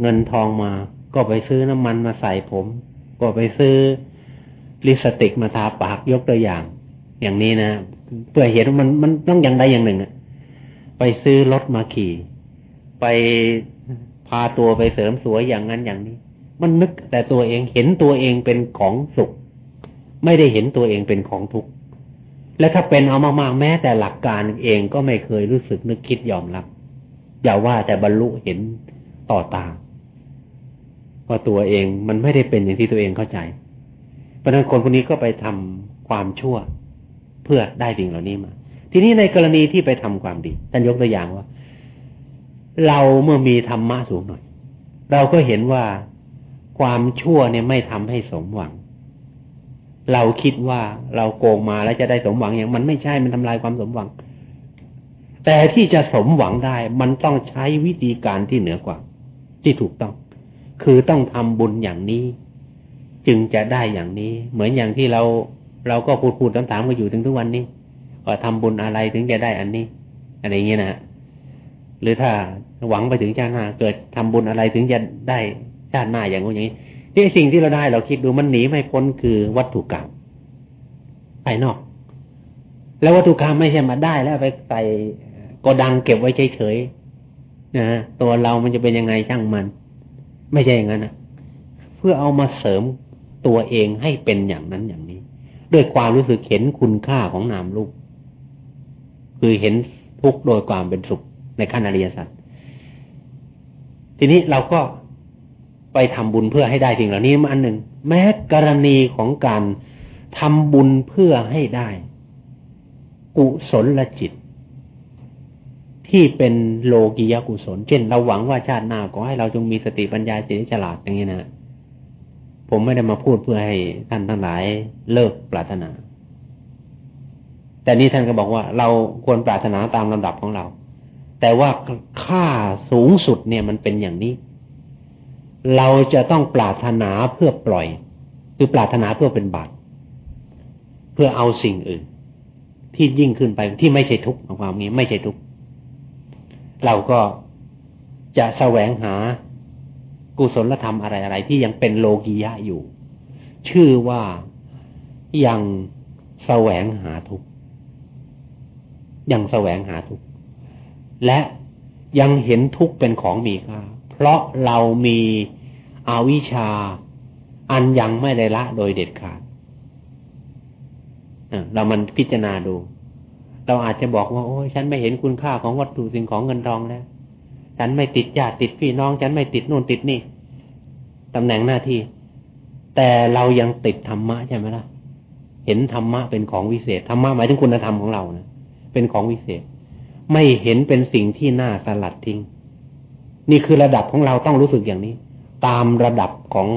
เงินทองมา ก็ไปซื้อน้ำมันมาใส่ผม ก็ไปซื้อลิสติกมาทาปากยกตัวอย่าง อย่างนี้นะเพื่อเห็นว่ามันมันต้องอย่างใดอย่างหนึ่งอะไปซื้อรถมาขี่ ไปพาตัวไปเสริมสวยอย่างนั้นอย่างนี้ มันนึกแต่ตัวเองเห็นตัวเองเป็นของสุข ไม่ได้เห็นตัวเองเป็นของทุกข์และถ้าเป็นเอามากๆแม้แต่หลักการเองก็ไม่เคยรู้สึกนึกคิดยอมรับ อย่าว่าแต่บรรลุเห็นต่อตาว่าตัวเองมันไม่ได้เป็นอย่างที่ตัวเองเข้าใจ เพราะนั้นคนคนนี้ก็ไปทำความชั่วเพื่อได้สิ่งเหล่านี้มา ทีนี้ในกรณีที่ไปทำความดีท่านยกตัวอย่างว่า เราเมื่อมีธรรมะสูงหน่อย เราก็เห็นว่าความชั่วเนี่ยไม่ทำให้สมหวัง เราคิดว่าเราโกงมาแล้วจะได้สมหวังอย่างมันไม่ใช่มันทำลายความสมหวัง แต่ที่จะสมหวังได้มันต้องใช้วิธีการที่เหนือกว่า ที่ถูกต้อง คือต้องทำบุญอย่างนี้ จึงจะได้อย่างนี้ เหมือนอย่างที่เราเราก็พูดพูดถามๆกันอยู่ถึงทุกวันนี้ว่าทำบุญอะไรถึงจะได้อันนี้อะไรอย่างเงี้ยนะหรือถ้าหวังไปถึงชาติหน้าเกิดทำบุญอะไรถึงจะได้ชาติหน้าอย่างงู้นอย่างนี้ที่สิ่งที่เราได้เราคิดดูมันหนีไม่พ้นคือวัตถุกรรมภายนอก แล้ววัตถุกรรมไม่ใช่มาได้แล้วไปใส่ ก็ดังเก็บไว้เฉยๆนะตัวเรามันจะเป็นยังไงช่างมัน ไม่ใช่อย่างนั้นนะเพื่อเอามาเสริมตัวเองให้เป็นอย่างนั้นอย่างนี้ ด้วยความรู้สึกเห็นคุณค่าของนามลูกคือเห็นทุกโดยความเป็นสุขในขั้นอริยสัจทีนี้เราก็ไปทำบุญเพื่อให้ได้สิ่งเหล่านี้มาอันหนึ่ง แม้กรณีของการทำบุญเพื่อให้ได้ กุศลลจิต ที่เป็นโลกิยกุศล เช่น เราหวังว่าชาติหน้าขอให้เราจงมีสติปัญญาเฉลียวฉลาดอย่างนี้นะผมไม่ได้มาพูดเพื่อให้ท่านทั้งหลายเลิกปรารถนา แต่นี่ท่านก็บอกว่า เราควรปรารถนาตามลำดับของเรา แต่ว่าค่าสูงสุดเนี่ยมันเป็นอย่างนี้ เราจะต้องปรารถนาเพื่อปล่อย คือปรารถนาเพื่อเป็นบาปเพื่อเอาสิ่งอื่น ที่ยิ่งขึ้นไปที่ไม่ใช่ทุกข์ของความนี้ไม่ใช่ทุกข์ เราก็จะแสวงหากุศลธรรมอะไรอะไรที่ยังเป็นโลกียะอยู่ ชื่อว่ายังแสวงหาทุกยังแสวงหาทุกและยังเห็นทุกเป็นของมีค่าเพราะเรามีอวิชชา อันยังไม่ได้ละโดยเด็ดขาดเรามันพิจารณาดู เราอาจจะบอกว่า โอ้ยฉันไม่เห็นคุณค่าของวัตถุสิ่งของเงินทองแล้ว ฉันไม่ติดญาติติดพี่น้อง ฉันไม่ติดนู่นติดนี่ตำแหน่งหน้าที่ แต่เรายังติดธรรมะใช่ไหมล่ะ เห็นธรรมะเป็นของวิเศษธรรมะหมายถึงคุณธรรมของเรานะเป็นของวิเศษ ไม่เห็นเป็นสิ่งที่น่าสลัดทิ้ง นี่คือระดับของเราต้องรู้สึกอย่างนี้ ตามระดับของ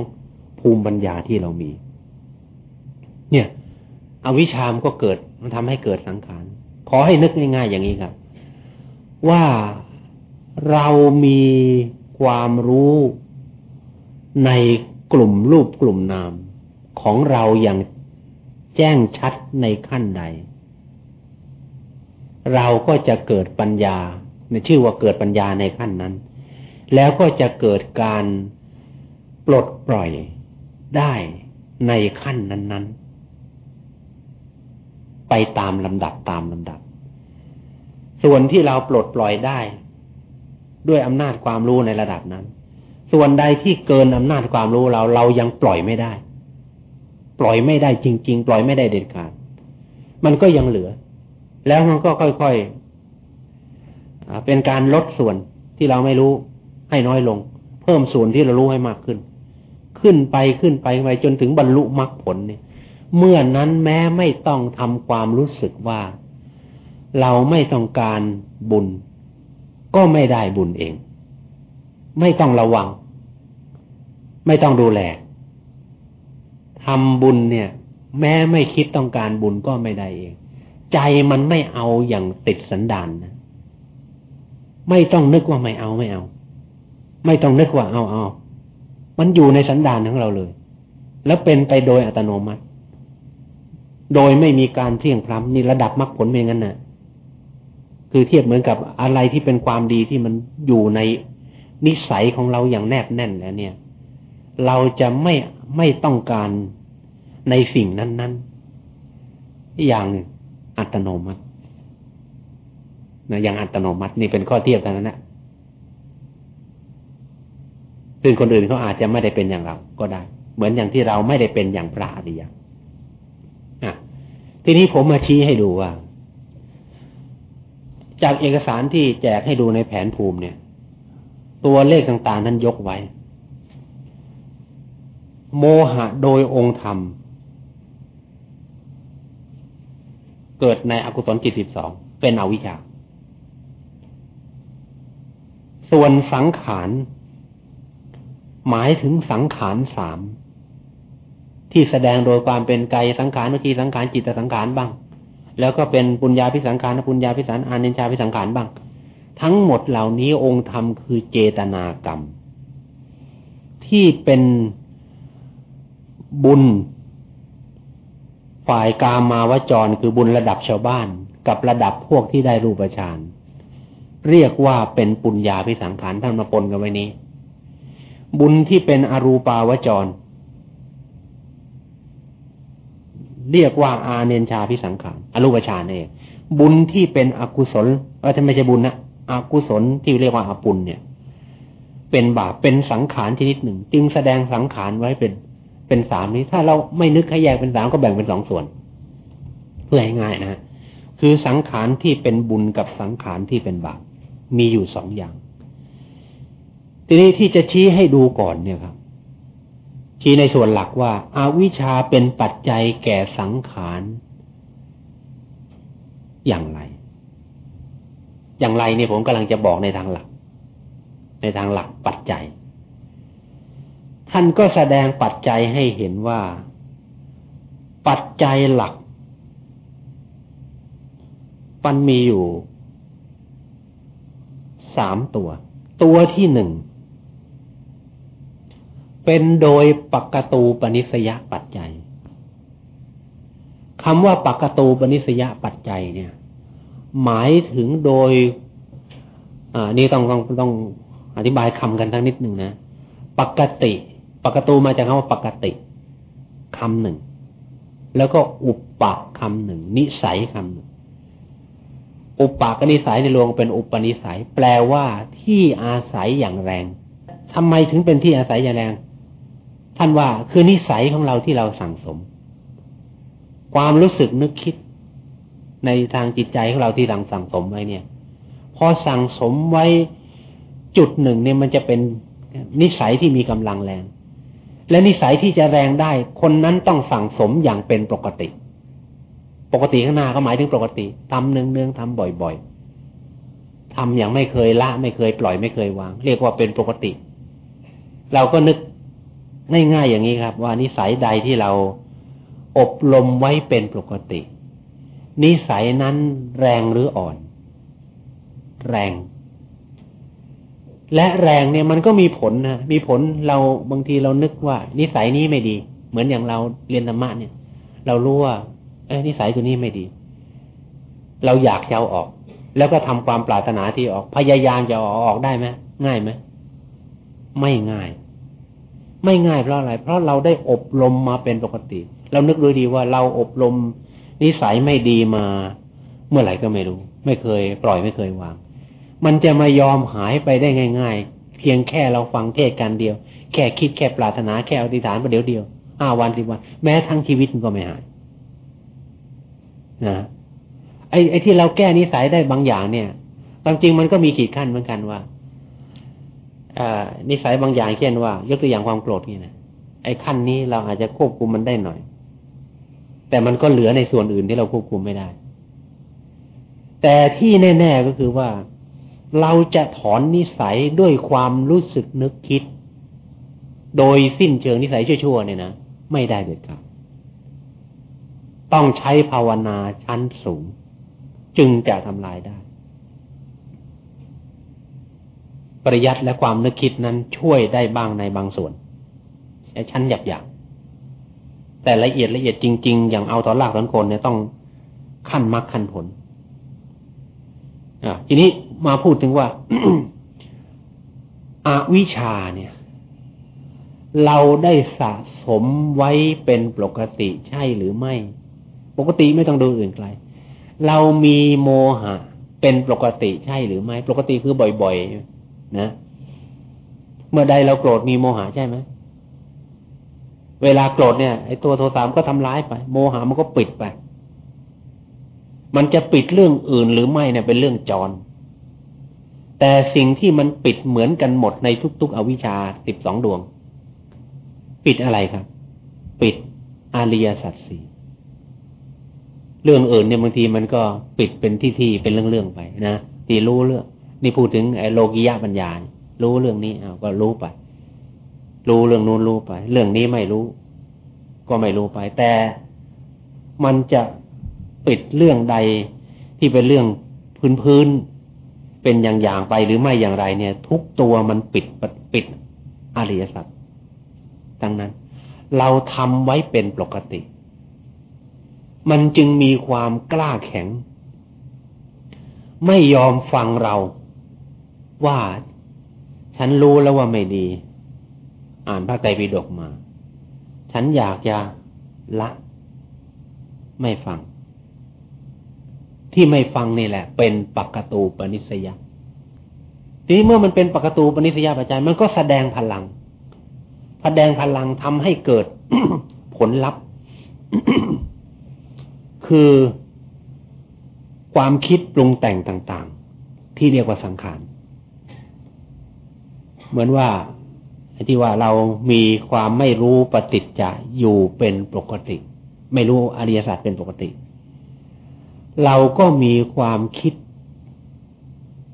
ภูมิปัญญาที่เรามี เนี่ย อวิชามก็เกิดมันทำให้เกิดสังขาร ขอให้นึกง่ายๆอย่างนี้ครับ ว่าเรามีความรู้ในกลุ่มรูปกลุ่มนาม ของเราอย่างแจ้งชัดในขั้นใด เราก็จะเกิดปัญญาในชื่อว่าเกิดปัญญาในขั้นนั้น แล้วก็จะเกิดการปลดปล่อยได้ในขั้นนั้นๆ ไปตามลำดับตามลำดับ ส่วนที่เราปลดปล่อยได้ ด้วยอำนาจความรู้ในระดับนั้น ส่วนใดที่เกินอำนาจความรู้เราเรายังปล่อยไม่ได้ ปล่อยไม่ได้จริง ๆ ปล่อยไม่ได้เด็ดขาด มันก็ยังเหลือ แล้วมันก็ค่อยๆเป็นการลดส่วนที่เราไม่รู้ให้น้อยลง เพิ่มส่วนที่เรารู้ให้มากขึ้น ขึ้นไปขึ้นไปไปจนถึงบรรลุมรรคผลเนี่ย เมื่อนั้นแม้ไม่ต้องทำความรู้สึกว่า เราไม่ต้องการบุญ ก็ไม่ได้บุญเอง ไม่ต้องระวัง ไม่ต้องดูแลทำบุญเนี่ย แม้ไม่คิดต้องการบุญก็ไม่ได้เอง ใจมันไม่เอาอย่างติดสันดานนะไม่ต้องนึกว่าไม่เอาไม่เอา ไม่ต้องนึกว่าเอาเอามันอยู่ในสันดานของเราเลย แล้วเป็นไปโดยอัตโนมัติ โดยไม่มีการเที่ยงพล้ำนี่ระดับมรรคผลเป็นงั้นนะ่ะ คือเทียบเหมือนกับอะไรที่เป็นความดีที่มันอยู่ในนิสัยของเราอย่างแนบแน่นแล้วเนี่ย เราจะไม่ไม่ต้องการในสิ่งนั้น ๆ อย่างอัตโนมัตินะอย่างอัตโนมัตินี่เป็นข้อเทียบกันนะซึ่งคนอื่นเขาอาจจะไม่ได้เป็นอย่างเราก็ได้ เหมือนอย่างที่เราไม่ได้เป็นอย่างพระอริยะอะ ทีนี้ผมมาชี้ให้ดูว่า จากเอกสารที่แจกให้ดูในแผนภูมิเนี่ย ตัวเลขต่างๆนั้นยกไว้ โมหะโดยองค์ธรรม เกิดในอกุศลจิตสิบสองเป็นอวิชชา ส่วนสังขารหมายถึงสังขารสาม ที่แสดงโดยความเป็นไกลสังขารวิจีสังขารจิตสังขารบ้าง แล้วก็เป็นปุญญาพิสังขารปุญญาพิสันอานิชาพิสังขารบ้าง ทั้งหมดเหล่านี้องค์ธรรมคือเจตนากรรม ที่เป็นบุญ ฝ่ายกามาวจรคือบุญระดับชาวบ้าน กับระดับพวกที่ได้รูปฌานเรียกว่าเป็นปุญญาพิสังขารท่านมาปนกันไว้นี้ บุญที่เป็นอรูปาวจร เรียกว่าอาเนนชาพิสังขารอรูปฌานเองบุญที่เป็นอกุศลเออไม่ใช่บุญนะอกุศลที่เรียกว่าอาปุลเนี่ย เป็นบาปเป็นสังขารชนิดหนึ่ง จึงแสดงสังขารไว้เป็นเป็นสามนี้ ถ้าเราไม่นึกให้แยกเป็นสามก็แบ่งเป็นสองส่วน เพื่อให้ง่ายนะคือสังขารที่เป็นบุญกับสังขารที่เป็นบาปมีอยู่สองอย่าง ทีนี้ที่จะชี้ให้ดูก่อนเนี่ยครับ ชี้ในส่วนหลักว่าอาวิชชาเป็นปัจจัยแก่สังขารอย่างไร อย่างไรเนี่ยผมกำลังจะบอกในทางหลัก ในทางหลักปัจจัย ท่านก็แสดงปัจจัยให้เห็นว่า ปัจจัยหลักมันมีอยู่สามตัว ตัวที่หนึ่ง เป็นโดยปักตูปนิสยปัจจัยคำว่าปักตูปนิสยปัจจัยเนี่ย หมายถึงโดย อ่า นี่ต้องต้องต้องอธิบายคำกันทั้งนิดหนึ่งนะปกติปกตูมาจากคำว่าปกติคำหนึ่ง แล้วก็อุปปะคำหนึ่ง นิสัยคำหนึ่งอุปปากนิสัยในรวงเป็นอุปนิสัย แปลว่าที่อาศัยอย่างแรงทำไมถึงเป็นที่อาศัยอย่างแรง ท่านว่าคือนิสัยของเราที่เราสั่งสม ความรู้สึกนึกคิดในทางจิตใจของเราที่เราสั่งสมไว้เนี่ย พอสั่งสมไว้จุดหนึ่งเนี่ยมันจะเป็นนิสัยที่มีกำลังแรง และนิสัยที่จะแรงได้ คนนั้นต้องสั่งสมอย่างเป็นปกติ ปกติข้างหน้าก็หมายถึงปกติทำเนืองเนืองทำบ่อยๆทำอย่างไม่เคยละ ไม่เคยปล่อยไม่เคยวาง เรียกว่าเป็นปกติ เราก็นึก ง่ายๆอย่างนี้ครับ ว่านิสัยใดที่เราอบรมไว้เป็นปกติ นิสัยนั้นแรงหรืออ่อน แรง และแรงเนี่ยมันก็มีผลนะมีผลเราบางทีเรานึกว่า นิสัยนี้ไม่ดี เหมือนอย่างเราเรียนธรรมะเนี่ย เรารู้ว่าเอ้นิสัยตัวนี้ไม่ดี เราอยากจะเอาออก แล้วก็ทำความปรารถนาที่ออก พยายามจะออกออกได้ไหมง่ายไหมไม่ง่าย ไม่ง่ายเพราะอะไร เพราะเราได้อบรมมาเป็นปกติ เรานึกดูดีว่าเราอบรมนิสัยไม่ดีมา เมื่อไหร่ก็ไม่รู้ ไม่เคย ปล่อยไม่เคยวาง มันจะมายอมหายไปได้ง่าย ๆ เพียงแค่เราฟังเทศกันเดียว แค่คิดแค่ปรารถนาแค่อธิษฐานประเดี๋ยวเดียวห้าวันสิบวันแม้ทั้งชีวิตมันก็ไม่หายนะไอ้ไอ้ที่เราแก้นิสัยได้บางอย่างเนี่ยความจริงมันก็มีขีดขั้นเหมือนกันว่า นิสัยบางอย่างเช่นว่า ยกตัวอย่างความโกรธนี่นะไอ้ขั้นนี้เราอาจจะควบคุมมันได้หน่อย แต่มันก็เหลือในส่วนอื่นที่เราควบคุมไม่ได้ แต่ที่แน่ ๆก็คือว่า เราจะถอนนิสัยด้วยความรู้สึกนึกคิด โดยสิ้นเชิงนิสัยชั่วๆเนี่ยนะไม่ได้เด็ดขาดต้องใช้ภาวนาชั้นสูง จึงจะทำลายได้ ปริยัติและความนึกคิดนั้นช่วยได้บ้างในบางส่วนใช้ชั้นหยาบๆแต่ละเอียดละเอียดจริง ๆ อย่างเอาตอนลากตอนคนเนี่ยต้องขั้นมรรคขั้นผลอ่าทีนี้มาพูดถึงว่าอาวิชาเนี่ย เราได้สะสมไว้เป็นปกติใช่หรือไม่ ปกติไม่ต้องดูอื่นไกล เรามีโมหะ เป็นปกติใช่หรือไม่ ปกติคือบ่อยๆ นะ เมื่อใดเราโกรธมีโมหะใช่ไหมเวลาโกรธเนี่ยไอ้ตัวโทสามก็ทำร้ายไป โมหะมันก็ปิดไป มันจะปิดเรื่องอื่นหรือไม่เนี่ยเป็นเรื่องจร แต่สิ่งที่มันปิดเหมือนกันหมดในทุก ๆ อวิชชาสิบสองดวง ปิดอะไรครับ ปิดอริยสัจสี่เรื่องอื่นเนี่ยบางทีมันก็ปิดเป็นที่ที่เป็นเรื่องๆไปนะที่รู้เรื่อง นี่พูดถึงไอ้โลกิยะปัญญารู้เรื่องนี้เอาก็รู้ไป รู้เรื่องนู้นรู้ไป เรื่องนี้ไม่รู้ ก็ไม่รู้ไป แต่มันจะปิดเรื่องใดที่เป็นเรื่องพื้นพื้นเป็นอย่างอย่างไปหรือไม่อย่างไร เนี่ย ทุกตัวมันปิดปิดอริยสัจดังนั้น เราทำไว้เป็นปกติ มันจึงมีความกล้าแข็ง ไม่ยอมฟังเรา ว่า ฉันรู้แล้วว่าไม่ดี อ่านพระไตรปิฎกมา ฉันอยากจะละ ไม่ฟัง ที่ไม่ฟังนี่แหละ เป็นปกตูปนิสยาทีนี้เมื่อมันเป็นปกตูปนิสยาปัจจัยมันก็แสดงพลัง แสดงพลังทำให้เกิดผลลัพธ์ คือความคิดปรุงแต่งต่าง ๆ ที่เรียกว่าสังขาร เหมือนว่าที่ว่าเรามีความไม่รู้ปฏิจจะอยู่เป็นปกติ ไม่รู้อริยสัจเป็นปกติ เราก็มีความคิด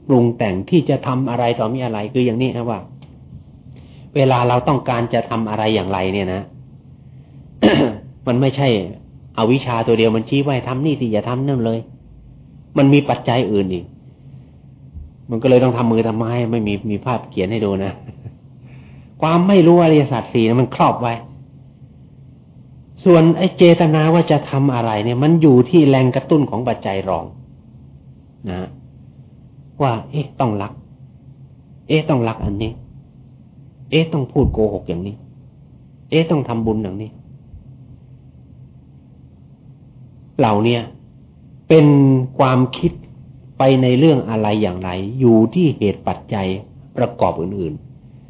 ปรุงแต่งที่จะทำอะไรต่อมีอะไรคืออย่างนี้นะว่า เวลาเราต้องการจะทำอะไรอย่างไรเนี่ยนะ มันไม่ใช่อวิชาตัวเดียวมันชี้ไว้ทำนี่สิอย่าทำนั่นเลย มันมีปัจจัยอื่นอีก มันก็เลยต้องทำมือทำไม้ไม่มีมีภาพเขียนให้ดูนะ ความไม่รู้อริยสัจสี่มันครอบไว้ ส่วนไอ้เจตนาว่าจะทำอะไร เนี่ย มันอยู่ที่แรงกระตุ้นของปัจจัยรอง นะว่า เอ๊ะต้องรัก เอ๊ะต้องรักอันนี้ เอ๊ะต้องพูดโกหกอย่างนี้ เอ๊ะต้องทำบุญอย่างนี้ เหล่านี้เป็นความคิด ไปในเรื่องอะไรอย่างไร อยู่ที่เหตุปัจจัยประกอบอื่น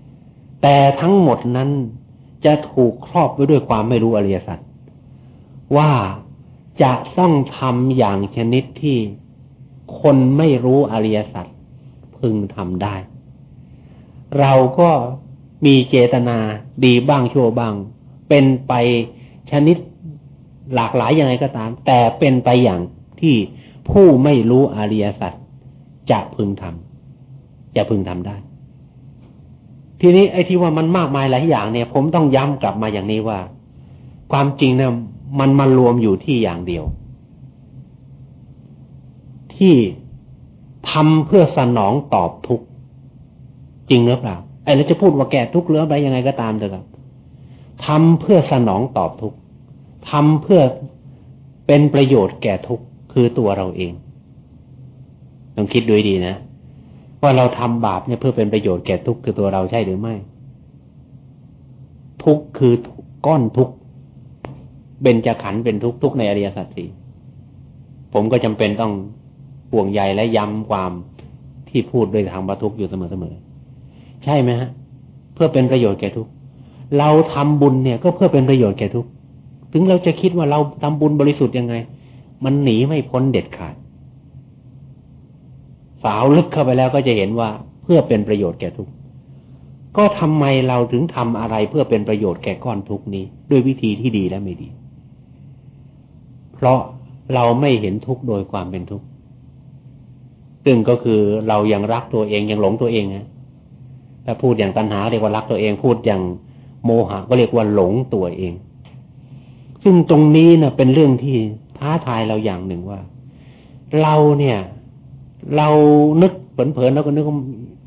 ๆ แต่ทั้งหมดนั้นจะถูกครอบไว้ด้วยความไม่รู้อริยสัจว่าจะต้องทำอย่างชนิดที่คนไม่รู้อริยสัจพึงทำได้ เราก็มีเจตนาดีบ้างชั่วบ้าง เป็นไปชนิดหลากหลายยังไงก็ตาม แต่เป็นไปอย่างที่ ผู้ไม่รู้อริยสัจจะพึงทำจะพึงทำได้ ทีนี้ไอ้ที่ว่ามันมากมายหลายอย่างเนี่ย ผมต้องย้ำกลับมาอย่างนี้ว่า ความจริงเนี่ยมันมารวมอยู่ที่อย่างเดียว ที่ทำเพื่อสนองตอบทุกจริงหรือเปล่าไอ้เราจะพูดว่าแก่ทุกข์หรืออะไรยังไงก็ตามเถอะครับทำเพื่อสนองตอบทุกทำเพื่อเป็นประโยชน์แก่ทุก คือตัวเราเองต้องคิดด้วยดีนะว่าเราทำบาปเนี่ยเพื่อเป็นประโยชน์แก่ทุกคือตัวเราใช่หรือไม่ ทุกคือก้อนทุกเบญจขันธ์เป็นทุกทุกในอริยสัจสี่ผมก็จำเป็นต้องห่วงใยและย้ำความที่พูดด้วยทางบรรทุกอยู่เสมอๆใช่ไหมฮะ เพื่อเป็นประโยชน์แก่ทุกเราทำบุญเนี่ยก็เพื่อเป็นประโยชน์แก่ทุกถึงเราจะคิดว่าเราทำบุญบริสุทธิ์ยังไง มันหนีไม่พ้นเด็ดขาด สาวลึกเข้าไปแล้วก็จะเห็นว่าเพื่อเป็นประโยชน์แก่ทุกก็ทำไมเราถึงทำอะไรเพื่อเป็นประโยชน์แก่ก้อนทุกนี้ ด้วยวิธีที่ดีและไม่ดี เพราะเราไม่เห็นทุกโดยความเป็นทุกซึ่งก็คือเรายังรักตัวเองยังหลงตัวเองนะถ้าพูดอย่างตัณหาเรียกว่ารักตัวเอง พูดอย่างโมหะก็เรียกว่าหลงตัวเอง ซึ่งตรงนี้นะเป็นเรื่องที่ ท้าทายเราอย่างหนึ่งว่า เราเนี่ย เรานึกเผลอๆแล้วก็นึก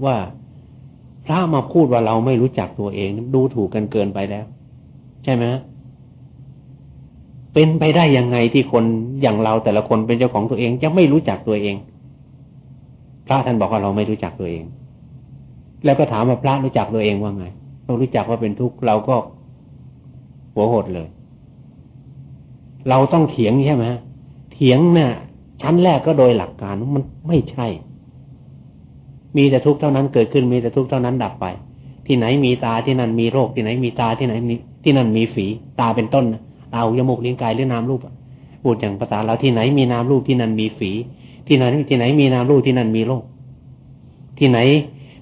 ว่าพระมาพูดว่าเราไม่รู้จักตัวเองดูถูกกันเกินไปแล้ว ใช่ไหมเป็นไปได้ยังไงที่คนอย่างเราแต่ละคนเป็นเจ้าของตัวเองจะไม่รู้จักตัวเอง พระท่านบอกว่าเราไม่รู้จักตัวเอง แล้วก็ถามว่าพระรู้จักตัวเองว่าไงเรารู้จักว่าเป็นทุกข์เราก็หัวหดเลย เราต้องเถียงใช่ไหมเถียงเนะ่ยชั้นแรกก็โดยหลักการมันไม่ใช่ มีแต่ทุกข์เท่านั้นเกิดขึ้นมีแต่ทุกข์เท่านั้นดับไป ที่ไหนมีตาที่นั่นมีโรค ที่ไหนมีตาที่ไหนมีที่นั่นมีฝีตาเป็นต้นตาหูจมูกลิ้นกายหรือนามรูปพูดอย่างภาษาเราที่ไหนมีนามรูปที่นั่นมีฝี ที่ไหนที่ไหนมีนามรูปที่นั่นมีโลกที่ไหน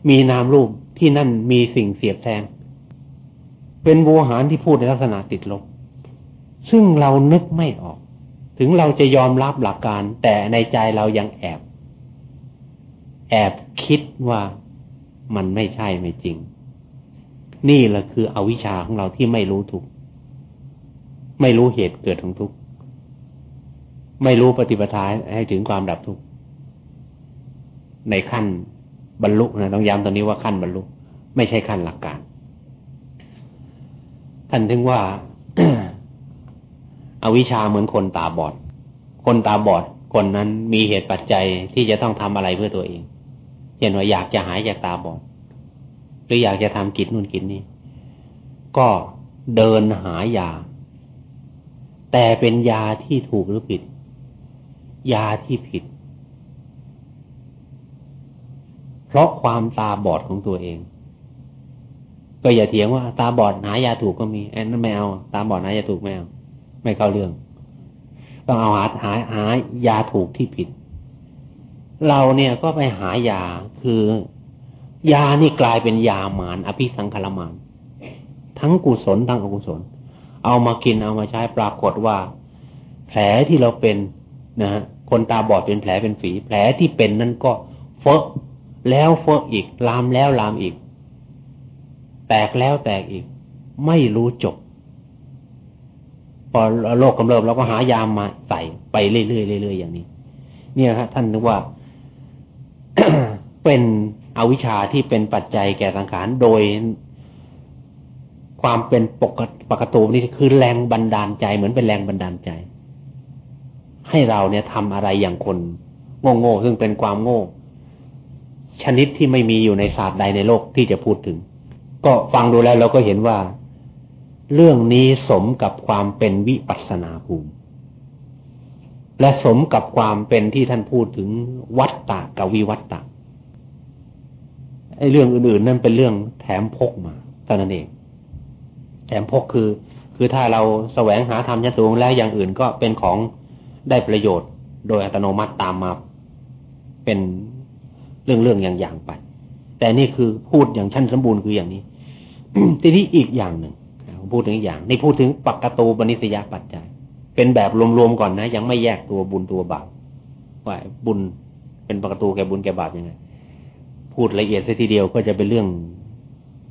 มีนามรูปที่นั่นมีสิ่งเสียบแทงเป็นโวหารที่พูดในลักษณะติดลบ ซึ่งเรานึกไม่ออก ถึงเราจะยอมรับหลักการ แต่ในใจเรายังแอบ แอบคิดว่ามันไม่ใช่ไม่จริง นี่แหละคืออวิชชาของเราที่ไม่รู้ทุก ไม่รู้เหตุเกิดของทุก ไม่รู้ปฏิปทาให้ถึงความดับทุก ในขั้นบรรลุนะต้องย้ำตรงนี้ว่าขั้นบรรลุ ไม่ใช่ขั้นหลักการ ท่านถึงว่า อวิชาเหมือนคนตาบอด คนตาบอดคนนั้นมีเหตุปัจจัยที่จะต้องทำอะไรเพื่อตัวเองเช่นว่าอยากจะหายจากตาบอด หรืออยากจะทำกิจนู่นกิจนี้ ก็เดินหายา แต่เป็นยาที่ถูกหรือผิด ยาที่ผิด เพราะความตาบอดของตัวเอง ก็อย่าเถียงว่า ตาบอดหายาถูกก็มีแอนนั่นไม่เอาตาบอดหายาถูกไม่เอา ไม่เข้าเรื่อง ต้องเอาหาหาหายาถูกที่ผิด เราเนี่ยก็ไปหายาคือยานี่กลายเป็นยามานอภิสังขารมาน ทั้งกุศลทั้งอกุศล เอามากินเอามาใช้ปรากฏว่า แผลที่เราเป็นนะฮะคนตาบอดเป็นแผลเป็นฝี แผลที่เป็นนั่นก็เฟอะแล้วเฟอะอีกลามแล้วลามอีก แตกแล้วแตกอีก ไม่รู้จบ พอโรคกำเริบเราก็หายามมาใส่ไปเรื่อยๆเรื่อยๆอย่างนี้ เนี่ยครับท่านนึกว่าเป็นอวิชชาที่เป็นปัจจัยแก่สังขารโดยความเป็นปกปกตูนี่คือแรงบันดาลใจเหมือนเป็นแรงบันดาลใจ ให้เราเนี่ยทำอะไรอย่างคนโง่ๆซึ่งเป็นความโง่ ชนิดที่ไม่มีอยู่ในศาสตร์ใดในโลกที่จะพูดถึง ก็ฟังดูแล้วเราก็เห็นว่า เรื่องนี้สมกับความเป็นวิปัสนาภูมิ และสมกับความเป็นที่ท่านพูดถึงวัตตะกับวิวัตตะไอ้เรื่องอื่นๆ นั่นเป็นเรื่องแถมพกมาเท่านั้นเอง แถมพกคือ คือถ้าเราแสวงหาธรรมยสูงแล้วอย่างอื่นก็เป็นของได้ประโยชน์ โดยอัตโนมัติตามมาเป็นเรื่องเรื่องอย่างๆไป แต่นี่คือพูดอย่างชั้นสมบูรณ์คืออย่างนี้ ทีนี้อีกอย่างหนึ่ง พูดถึงอย่าง นี่พูดถึงปักตูปนิสยาปัจจัย เป็นแบบรวมๆก่อนนะ ยังไม่แยกตัวบุญตัวบาปว่าบุญเป็นปักตูแก่บุญแก่บาปยังไง พูดละเอียดซะทีเดียวก็จะเป็นเรื่อง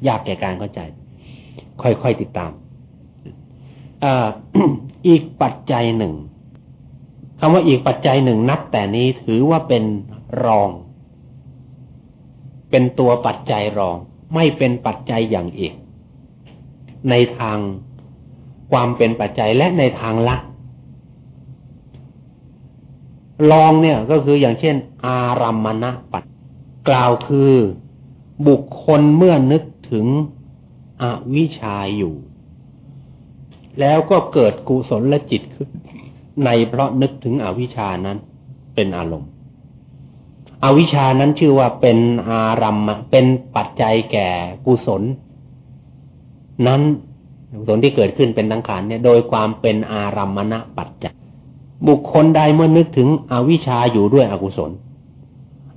ยากแก่การเข้าใจ ค่อยๆติดตามออีกปัจจัยหนึ่งคำว่าอีกปัจจัยหนึ่งนับแต่นี้ถือว่าเป็นรอง เป็นตัวปัจจัยรอง ไม่เป็นปัจจัยอย่างเอก ในทางความเป็นปัจจัยและในทางละลองเนี่ยก็คืออย่างเช่น อารัมมณปัจกล่าวคือ บุคคลเมื่อนึกถึงอวิชาอยู่ แล้วก็เกิดกุศลและจิตขึ้นในเพราะนึกถึงอวิชานั้น เป็นอารมณ์ อวิชานั้นชื่อว่าเป็นอารัมมเป็นปัจจัยแก่กุศล นั้นกุศลที่เกิดขึ้นเป็นสังขารเนี่ยโดยความเป็นอารัมมณปัจจัยบุคคลใดเมื่อนึกถึงอวิชชาอยู่ด้วยอกุศล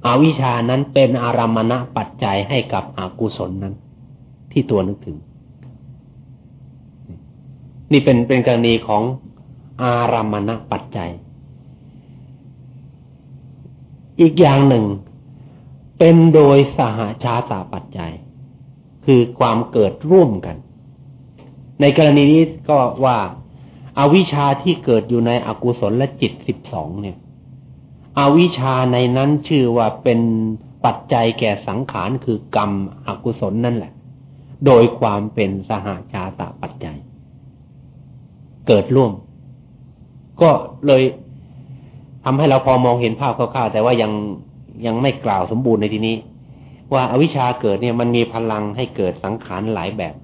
อวิชชานั้นเป็นอารัมมณปัจจัยให้กับอกุศลนั้น ที่ตัวนึกถึง นี่เป็นเป็นกรณีของอารัมมณปัจจัย อีกอย่างหนึ่ง เป็นโดยสหาชาสาปัจจัย คือความเกิดร่วมกัน ในกรณีนี้ก็ว่าอาวิชชาที่เกิดอยู่ในอกุศลและจิตสิบสองเนี่ยอวิชชาในนั้นชื่อว่าเป็นปัจจัยแก่สังขารคือกรรมอกุศลนั่นแหละ โดยความเป็นสหาชาตปัจจัย เกิดร่วม ก็เลยทำให้เราพอมองเห็นภาพคร่าวๆแต่ว่ายังยังไม่กล่าวสมบูรณ์ในที่นี้ ว่าอาวิชชาเกิดเนี่ยมันมีพลังให้เกิดสังขารหลายแบบ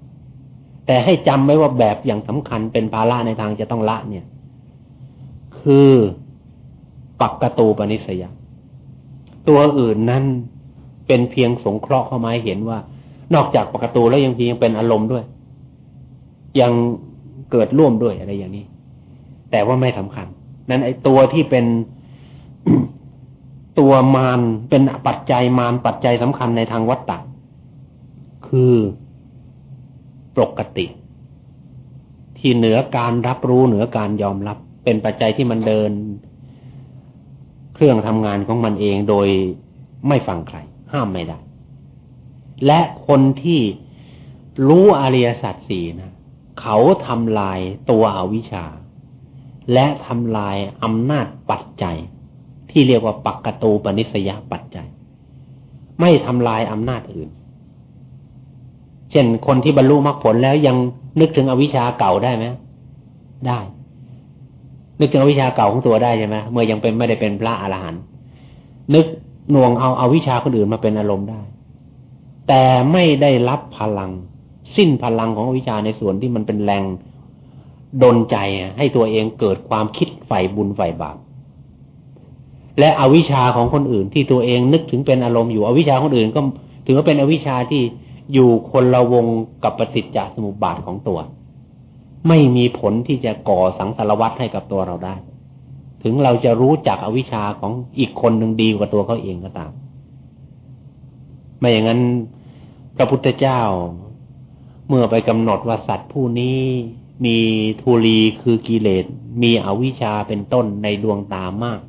แต่ให้จำไว้ว่าแบบอย่างสำคัญเป็นภาระในทางจะต้องละเนี่ย คือปักกตูปนิสยาตัวอื่นนั้นเป็นเพียงสงเคราะห์เข้ามาเห็นว่า นอกจากปักตูแล้วยังียังเป็นอารมณ์ด้วย ยังเกิดร่วมด้วยอะไรอย่างนี้ แต่ว่าไม่สำคัญ นั้นไอ้ตัวที่เป็นตัวมารเป็นปัจจัยมารปัจจัยสำคัญในทางวัตตะคือ ปกติ ที่เหนือการรับรู้เหนือการยอมรับ เป็นปัจจัยที่มันเดิน เครื่องทำงานของมันเองโดยไม่ฟังใคร ห้ามไม่ได้ และคนที่รู้อริยสัจสี่นะ เขาทำลายตัวอวิชชา และทำลายอำนาจปัจจัย ที่เรียกว่าปักกตูปนิสยปัจจัย ไม่ทำลายอำนาจอื่น เช่นคนที่บรรลุมรรคผลแล้วยังนึกถึงอวิชชาเก่าได้ไหมได้ นึกถึงอวิชชาเก่าของตัวได้ใช่ไหมเมื่อยังเป็นไม่ได้เป็นพระอรหันต์นึกหน่วงเอาเอาวิชาคนอื่นมาเป็นอารมณ์ได้ แต่ไม่ได้รับพลัง สิ้นพลังของวิชาในส่วนที่มันเป็นแรงดนใจให้ตัวเองเกิดความคิดใฝ่บุญใฝ่บาปและอวิชาของคนอื่นที่ตัวเองนึกถึงเป็นอารมณ์อยู่ อวิชาคนอื่นก็ถือว่าเป็นอวิชาที่ อยู่คนละวงกับปฏิจจสมุปบาทของตัว ไม่มีผลที่จะก่อสังสารวัตให้กับตัวเราได้ ถึงเราจะรู้จักอวิชชาของอีกคนหนึ่งดีกว่าตัวเขาเองก็ตาม ไม่อย่างนั้นพระพุทธเจ้า เมื่อไปกำหนดว่าสัตว์ผู้นี้มีทุลีคือกิเลส มีอวิชชาเป็นต้นในดวงตามาก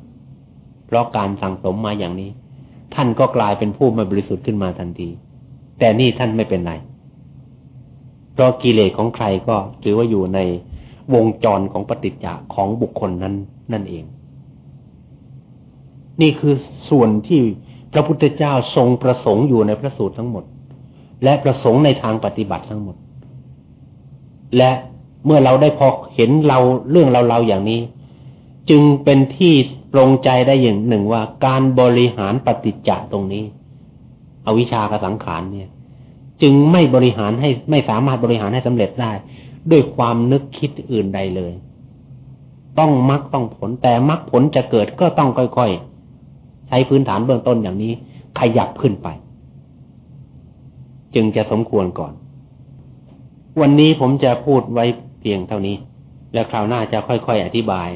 เพราะการสั่งสมมาอย่างนี้ ท่านก็กลายเป็นผู้ไม่บริสุทธิ์ขึ้นมาทันที แต่นี่ท่านไม่เป็นไรเพราะกิเลสของใครก็ถือว่าอยู่ในวงจรของปฏิจจ์ของบุคคลนั้นนั่นเอง นี่คือส่วนที่พระพุทธเจ้าทรงประสงค์อยู่ในพระสูตรทั้งหมด และประสงค์ในทางปฏิบัติทั้งหมด และเมื่อเราได้พอเห็นเราเรื่องเราเราอย่างนี้ จึงเป็นที่ปรงใจได้อย่างหนึ่งว่าการบริหารปฏิจจะตรงนี้ อวิชากสังขารเนี่ย จึงไม่บริหารให้ไม่สามารถบริหารให้สำเร็จได้ ด้วยความนึกคิดอื่นใดเลย ต้องมรรคต้องผลแต่มรรคผลจะเกิดก็ต้องค่อยๆ ใช้พื้นฐานเบื้องต้นอย่างนี้ ขยับขึ้นไป จึงจะสมควรก่อน วันนี้ผมจะพูดไว้เพียงเท่านี้ แล้วคราวหน้าจะค่อยๆอธิบาย